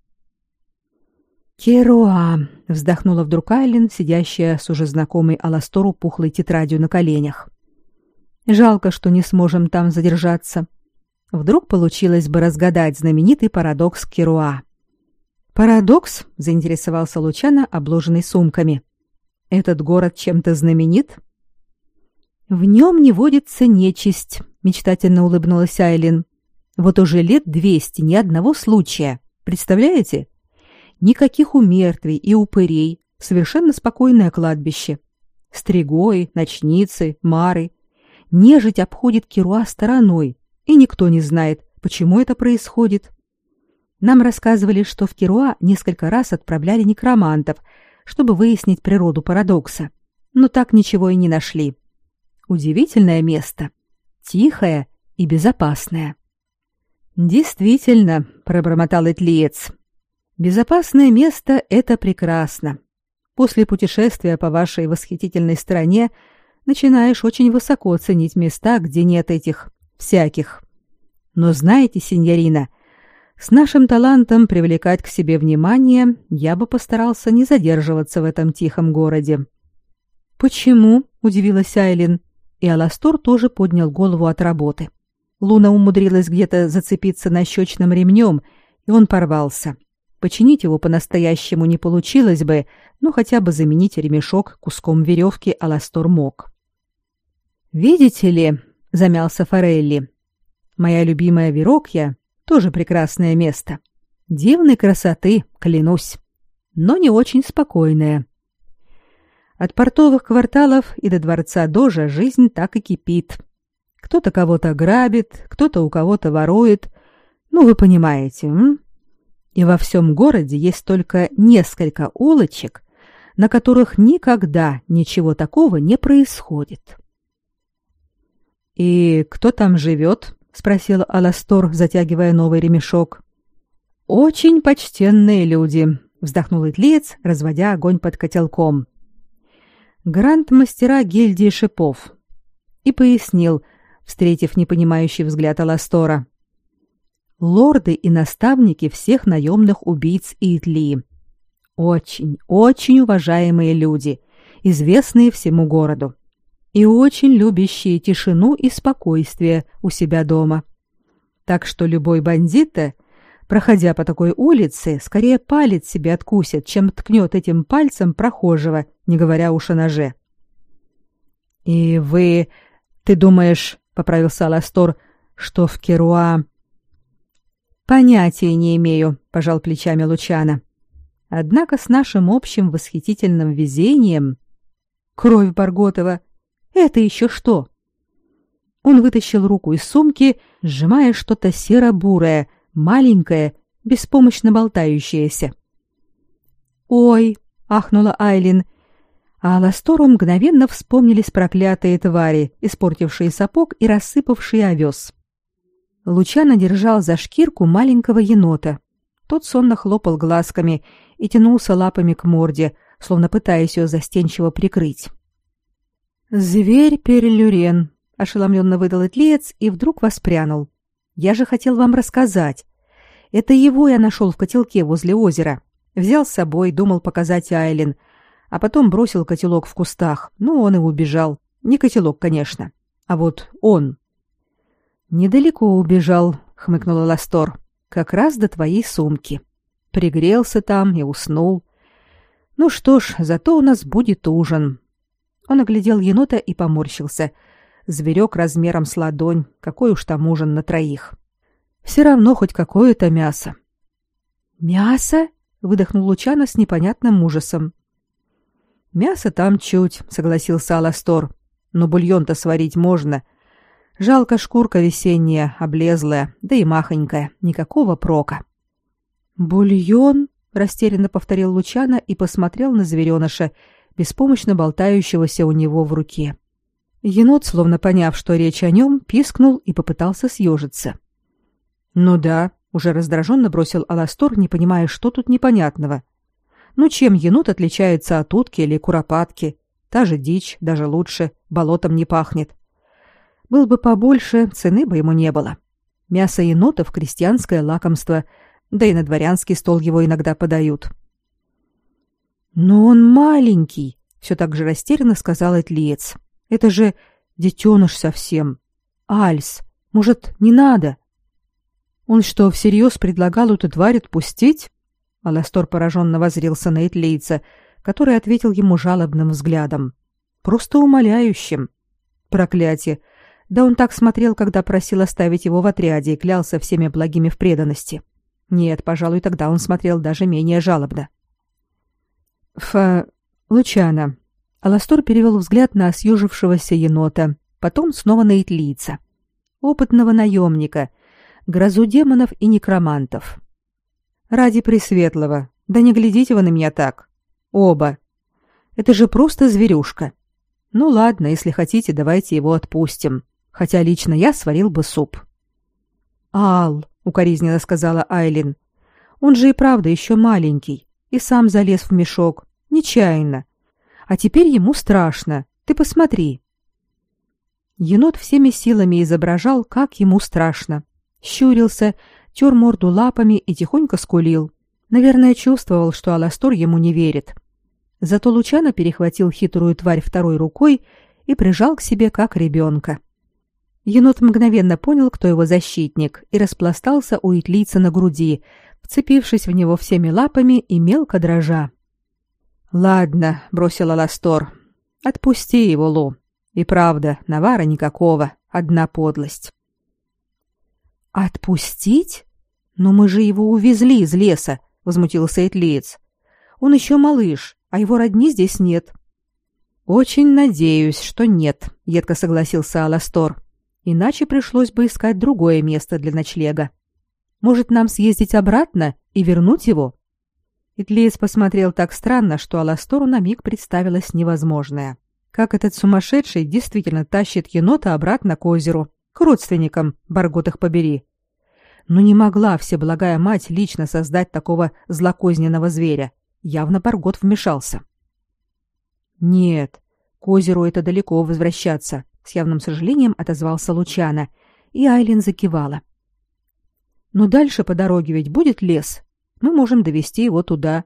[SPEAKER 1] «Керуа!» — вздохнула вдруг Айлин, сидящая с уже знакомой Аластору пухлой тетрадью на коленях. Жалко, что не сможем там задержаться. Вдруг получилось бы разгадать знаменитый парадокс Керуа. Парадокс, заинтересовался Лучано, обложенный сумками. Этот город чем-то знаменит? В нем не водится нечисть, мечтательно улыбнулась Айлин. Вот уже лет двести ни одного случая. Представляете? Никаких умертвий и упырей. Совершенно спокойное кладбище. Стригои, ночницы, мары, нежить обходит Кируа стороной, и никто не знает, почему это происходит. Нам рассказывали, что в Кируа несколько раз отправляли некромантов, чтобы выяснить природу парадокса, но так ничего и не нашли. Удивительное место, тихое и безопасное. Действительно, пробормотал Этлиец. Безопасное место это прекрасно. После путешествия по вашей восхитительной стране начинаешь очень высоко ценить места, где нет этих всяких. Но знаете, сеньорина, с нашим талантом привлекать к себе внимание я бы постарался не задерживаться в этом тихом городе. Почему? удивилась Айлин, и Аластор тоже поднял голову от работы. Луна умудрилась где-то зацепиться нащечным ремнем, и он порвался. Починить его по-настоящему не получилось бы, но хотя бы заменить ремешок куском веревки Аластор мог. Видите ли, замялся Форелли. Моя любимая Верокья тоже прекрасное место. Дивной красоты, клянусь, но не очень спокойное. От портовых кварталов и до дворца Дожа жизнь так и кипит. Кто-то кого-то грабит, кто-то у кого-то ворует. Ну, вы понимаете, м? И во всем городе есть только несколько улочек, на которых никогда ничего такого не происходит. «И кто там живет?» — спросил Аластор, затягивая новый ремешок. «Очень почтенные люди», — вздохнул Итлиец, разводя огонь под котелком. «Грант-мастера гильдии шипов». И пояснил, встретив непонимающий взгляд Аластора. лорды и наставники всех наемных убийц Итли. Очень, очень уважаемые люди, известные всему городу. И очень любящие тишину и спокойствие у себя дома. Так что любой бандит, проходя по такой улице, скорее палец себе откусит, чем ткнет этим пальцем прохожего, не говоря уж о ноже. «И вы... Ты думаешь, — поправился Аластор, — что в Керуа...» «Понятия не имею», — пожал плечами Лучана. «Однако с нашим общим восхитительным везением...» «Кровь Барготова! Это еще что?» Он вытащил руку из сумки, сжимая что-то серо-бурое, маленькое, беспомощно болтающееся. «Ой!» — ахнула Айлин. А Аластору мгновенно вспомнились проклятые твари, испортившие сапог и рассыпавшие овес. Лучано держал за шкирку маленького енота. Тот сонно хлопал глазками и тянулся лапами к морде, словно пытаясь ее застенчиво прикрыть. «Зверь Перелюрен», — ошеломленно выдал Этлиец и вдруг воспрянул. «Я же хотел вам рассказать. Это его я нашел в котелке возле озера. Взял с собой, думал показать Айлин, а потом бросил котелок в кустах. Ну, он и убежал. Не котелок, конечно. А вот он. Недалеко убежал, хмыкнула Ластор. Как раз до твоей сумки. Пригрелся там и уснул. Ну что ж, зато у нас будет ужин. Он оглядел енота и поморщился. Зверек размером с ладонь, какой уж там ужин на троих. Все равно хоть какое-то мясо. Мясо? выдохнул Лучано с непонятным ужасом. Мясо там чуть, согласился Аластор. Но бульон-то сварить можно. — Жалко шкурка весенняя, облезлая, да и махонькая, никакого прока. Бульон, растерянно повторил Лучана и посмотрел на звереныша, беспомощно болтающегося у него в руке. Енот, словно поняв, что речь о нем, пискнул и попытался съежиться. «Ну да», — уже раздраженно бросил Аластор, не понимая, что тут непонятного. «Ну чем енот отличается от утки или куропатки? Та же дичь, даже лучше, болотом не пахнет. Был бы побольше, цены бы ему не было. Мясо енотов — крестьянское лакомство, да и на дворянский стол его иногда подают. «Но он маленький», — все так же растерянно сказал Этлиец. «Это же детеныш совсем. Альс, может, не надо?» «Он что, всерьез предлагал эту тварь отпустить?» Аластор пораженно возрился на Этлийца, который ответил ему жалобным взглядом. «Просто умоляющим. Проклятие! Да он так смотрел, когда просил оставить его в отряде и клялся всеми благими в преданности. Нет, пожалуй, тогда он смотрел даже менее жалобно. Фа... Лучана. Аластор перевел взгляд на съежившегося енота, потом снова на итлийца. Опытного наемника, грозу демонов и некромантов. Ради Пресветлого, да не глядите вы на меня так. Оба. Это же просто зверюшка. Ну ладно, если хотите, давайте его отпустим хотя лично я сварил бы суп. «Ал», — укоризненно сказала Айлин, — «он же и правда еще маленький, и сам залез в мешок, нечаянно. А теперь ему страшно, ты посмотри». Енот всеми силами изображал, как ему страшно. Щурился, тер морду лапами и тихонько скулил. Наверное, чувствовал, что Аластор ему не верит. Зато Лучано перехватил хитрую тварь второй рукой и прижал к себе, как ребенка. Енот мгновенно понял, кто его защитник, и распластался у итлийца на груди, вцепившись в него всеми лапами и мелко дрожа. «Ладно», — бросила Ластор, — «отпусти его, Лу. И правда, навара никакого, одна подлость». «Отпустить? Но мы же его увезли из леса», — возмутился Этлиец. «Он еще малыш, а его родни здесь нет». «Очень надеюсь, что нет», — едко согласился Аластор. Иначе пришлось бы искать другое место для ночлега. Может, нам съездить обратно и вернуть его? Итлиец посмотрел так странно, что Аластору на миг представилось невозможное. Как этот сумасшедший действительно тащит енота обратно к озеру, к родственникам, Баргот их побери. Но не могла всеблагая мать лично создать такого злокозненного зверя. Явно Баргот вмешался. Нет, к озеру это далеко возвращаться с явным сожалением отозвался Лучана, и Айлин закивала. Но дальше по дороге ведь будет лес. Мы можем довести его туда.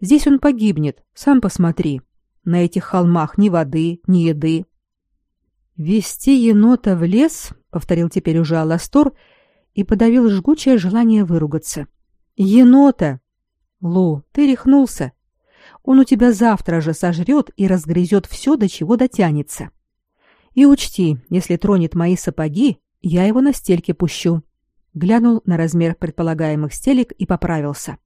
[SPEAKER 1] Здесь он погибнет, сам посмотри. На этих холмах ни воды, ни еды. Вести енота в лес, повторил теперь уже Аластор и подавил жгучее желание выругаться. Енота! Лу, ты рехнулся. Он у тебя завтра же сожрет и разгрызет все, до чего дотянется. И учти, если тронет мои сапоги, я его на стельке пущу. Глянул на размер предполагаемых стелек и поправился.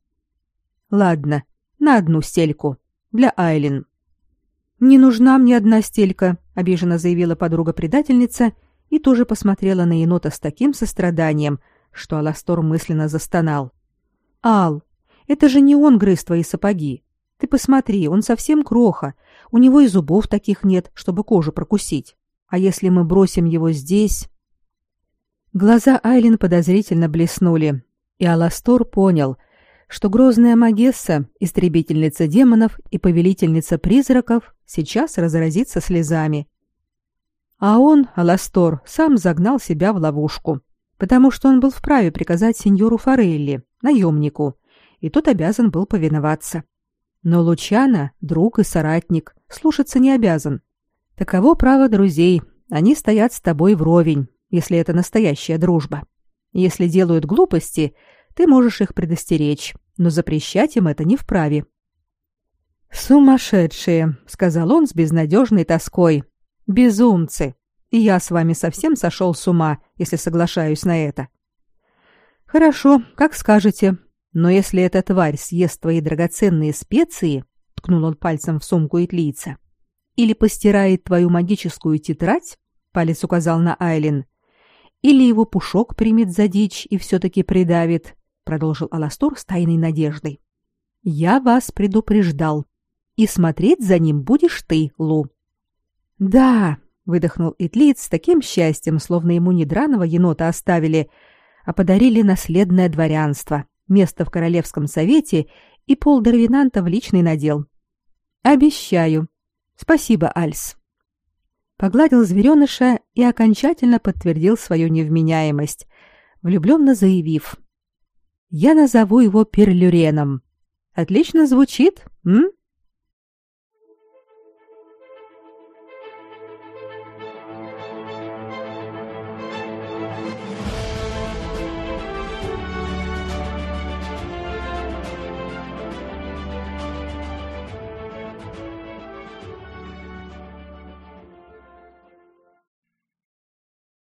[SPEAKER 1] Ладно, на одну стельку. Для Айлин. Не нужна мне одна стелька, обиженно заявила подруга-предательница и тоже посмотрела на енота с таким состраданием, что Аластор мысленно застонал. Ал, это же не он грыз твои сапоги. Ты посмотри, он совсем кроха. У него и зубов таких нет, чтобы кожу прокусить. А если мы бросим его здесь? Глаза Айлин подозрительно блеснули, и Аластор понял, что грозная Магесса, истребительница демонов и повелительница призраков, сейчас разразится слезами. А он, Аластор, сам загнал себя в ловушку, потому что он был вправе приказать сеньору Форелли, наемнику, и тот обязан был повиноваться. Но Лучана, друг и соратник, слушаться не обязан. Таково право друзей, они стоят с тобой вровень, если это настоящая дружба. Если делают глупости, ты можешь их предостеречь, но запрещать им это не вправе. «Сумасшедшие», — сказал он с безнадежной тоской. «Безумцы! И я с вами совсем сошел с ума, если соглашаюсь на это». «Хорошо, как скажете. Но если эта тварь съест твои драгоценные специи», — ткнул он пальцем в сумку итлийца, «или постирает твою магическую тетрадь», — палец указал на Айлин, «или его пушок примет за дичь и все-таки придавит», — продолжил Аластор с тайной надеждой. «Я вас предупреждал, и смотреть за ним будешь ты, Лу». «Да», — выдохнул Итлиц с таким счастьем, словно ему не драного енота оставили, а подарили наследное дворянство, место в Королевском совете и пол Дарвинанта в личный надел. «Обещаю. Спасибо, Альс». Погладил звереныша и окончательно подтвердил свою невменяемость, влюбленно заявив. «Я назову его Перлюреном. Отлично звучит, м?»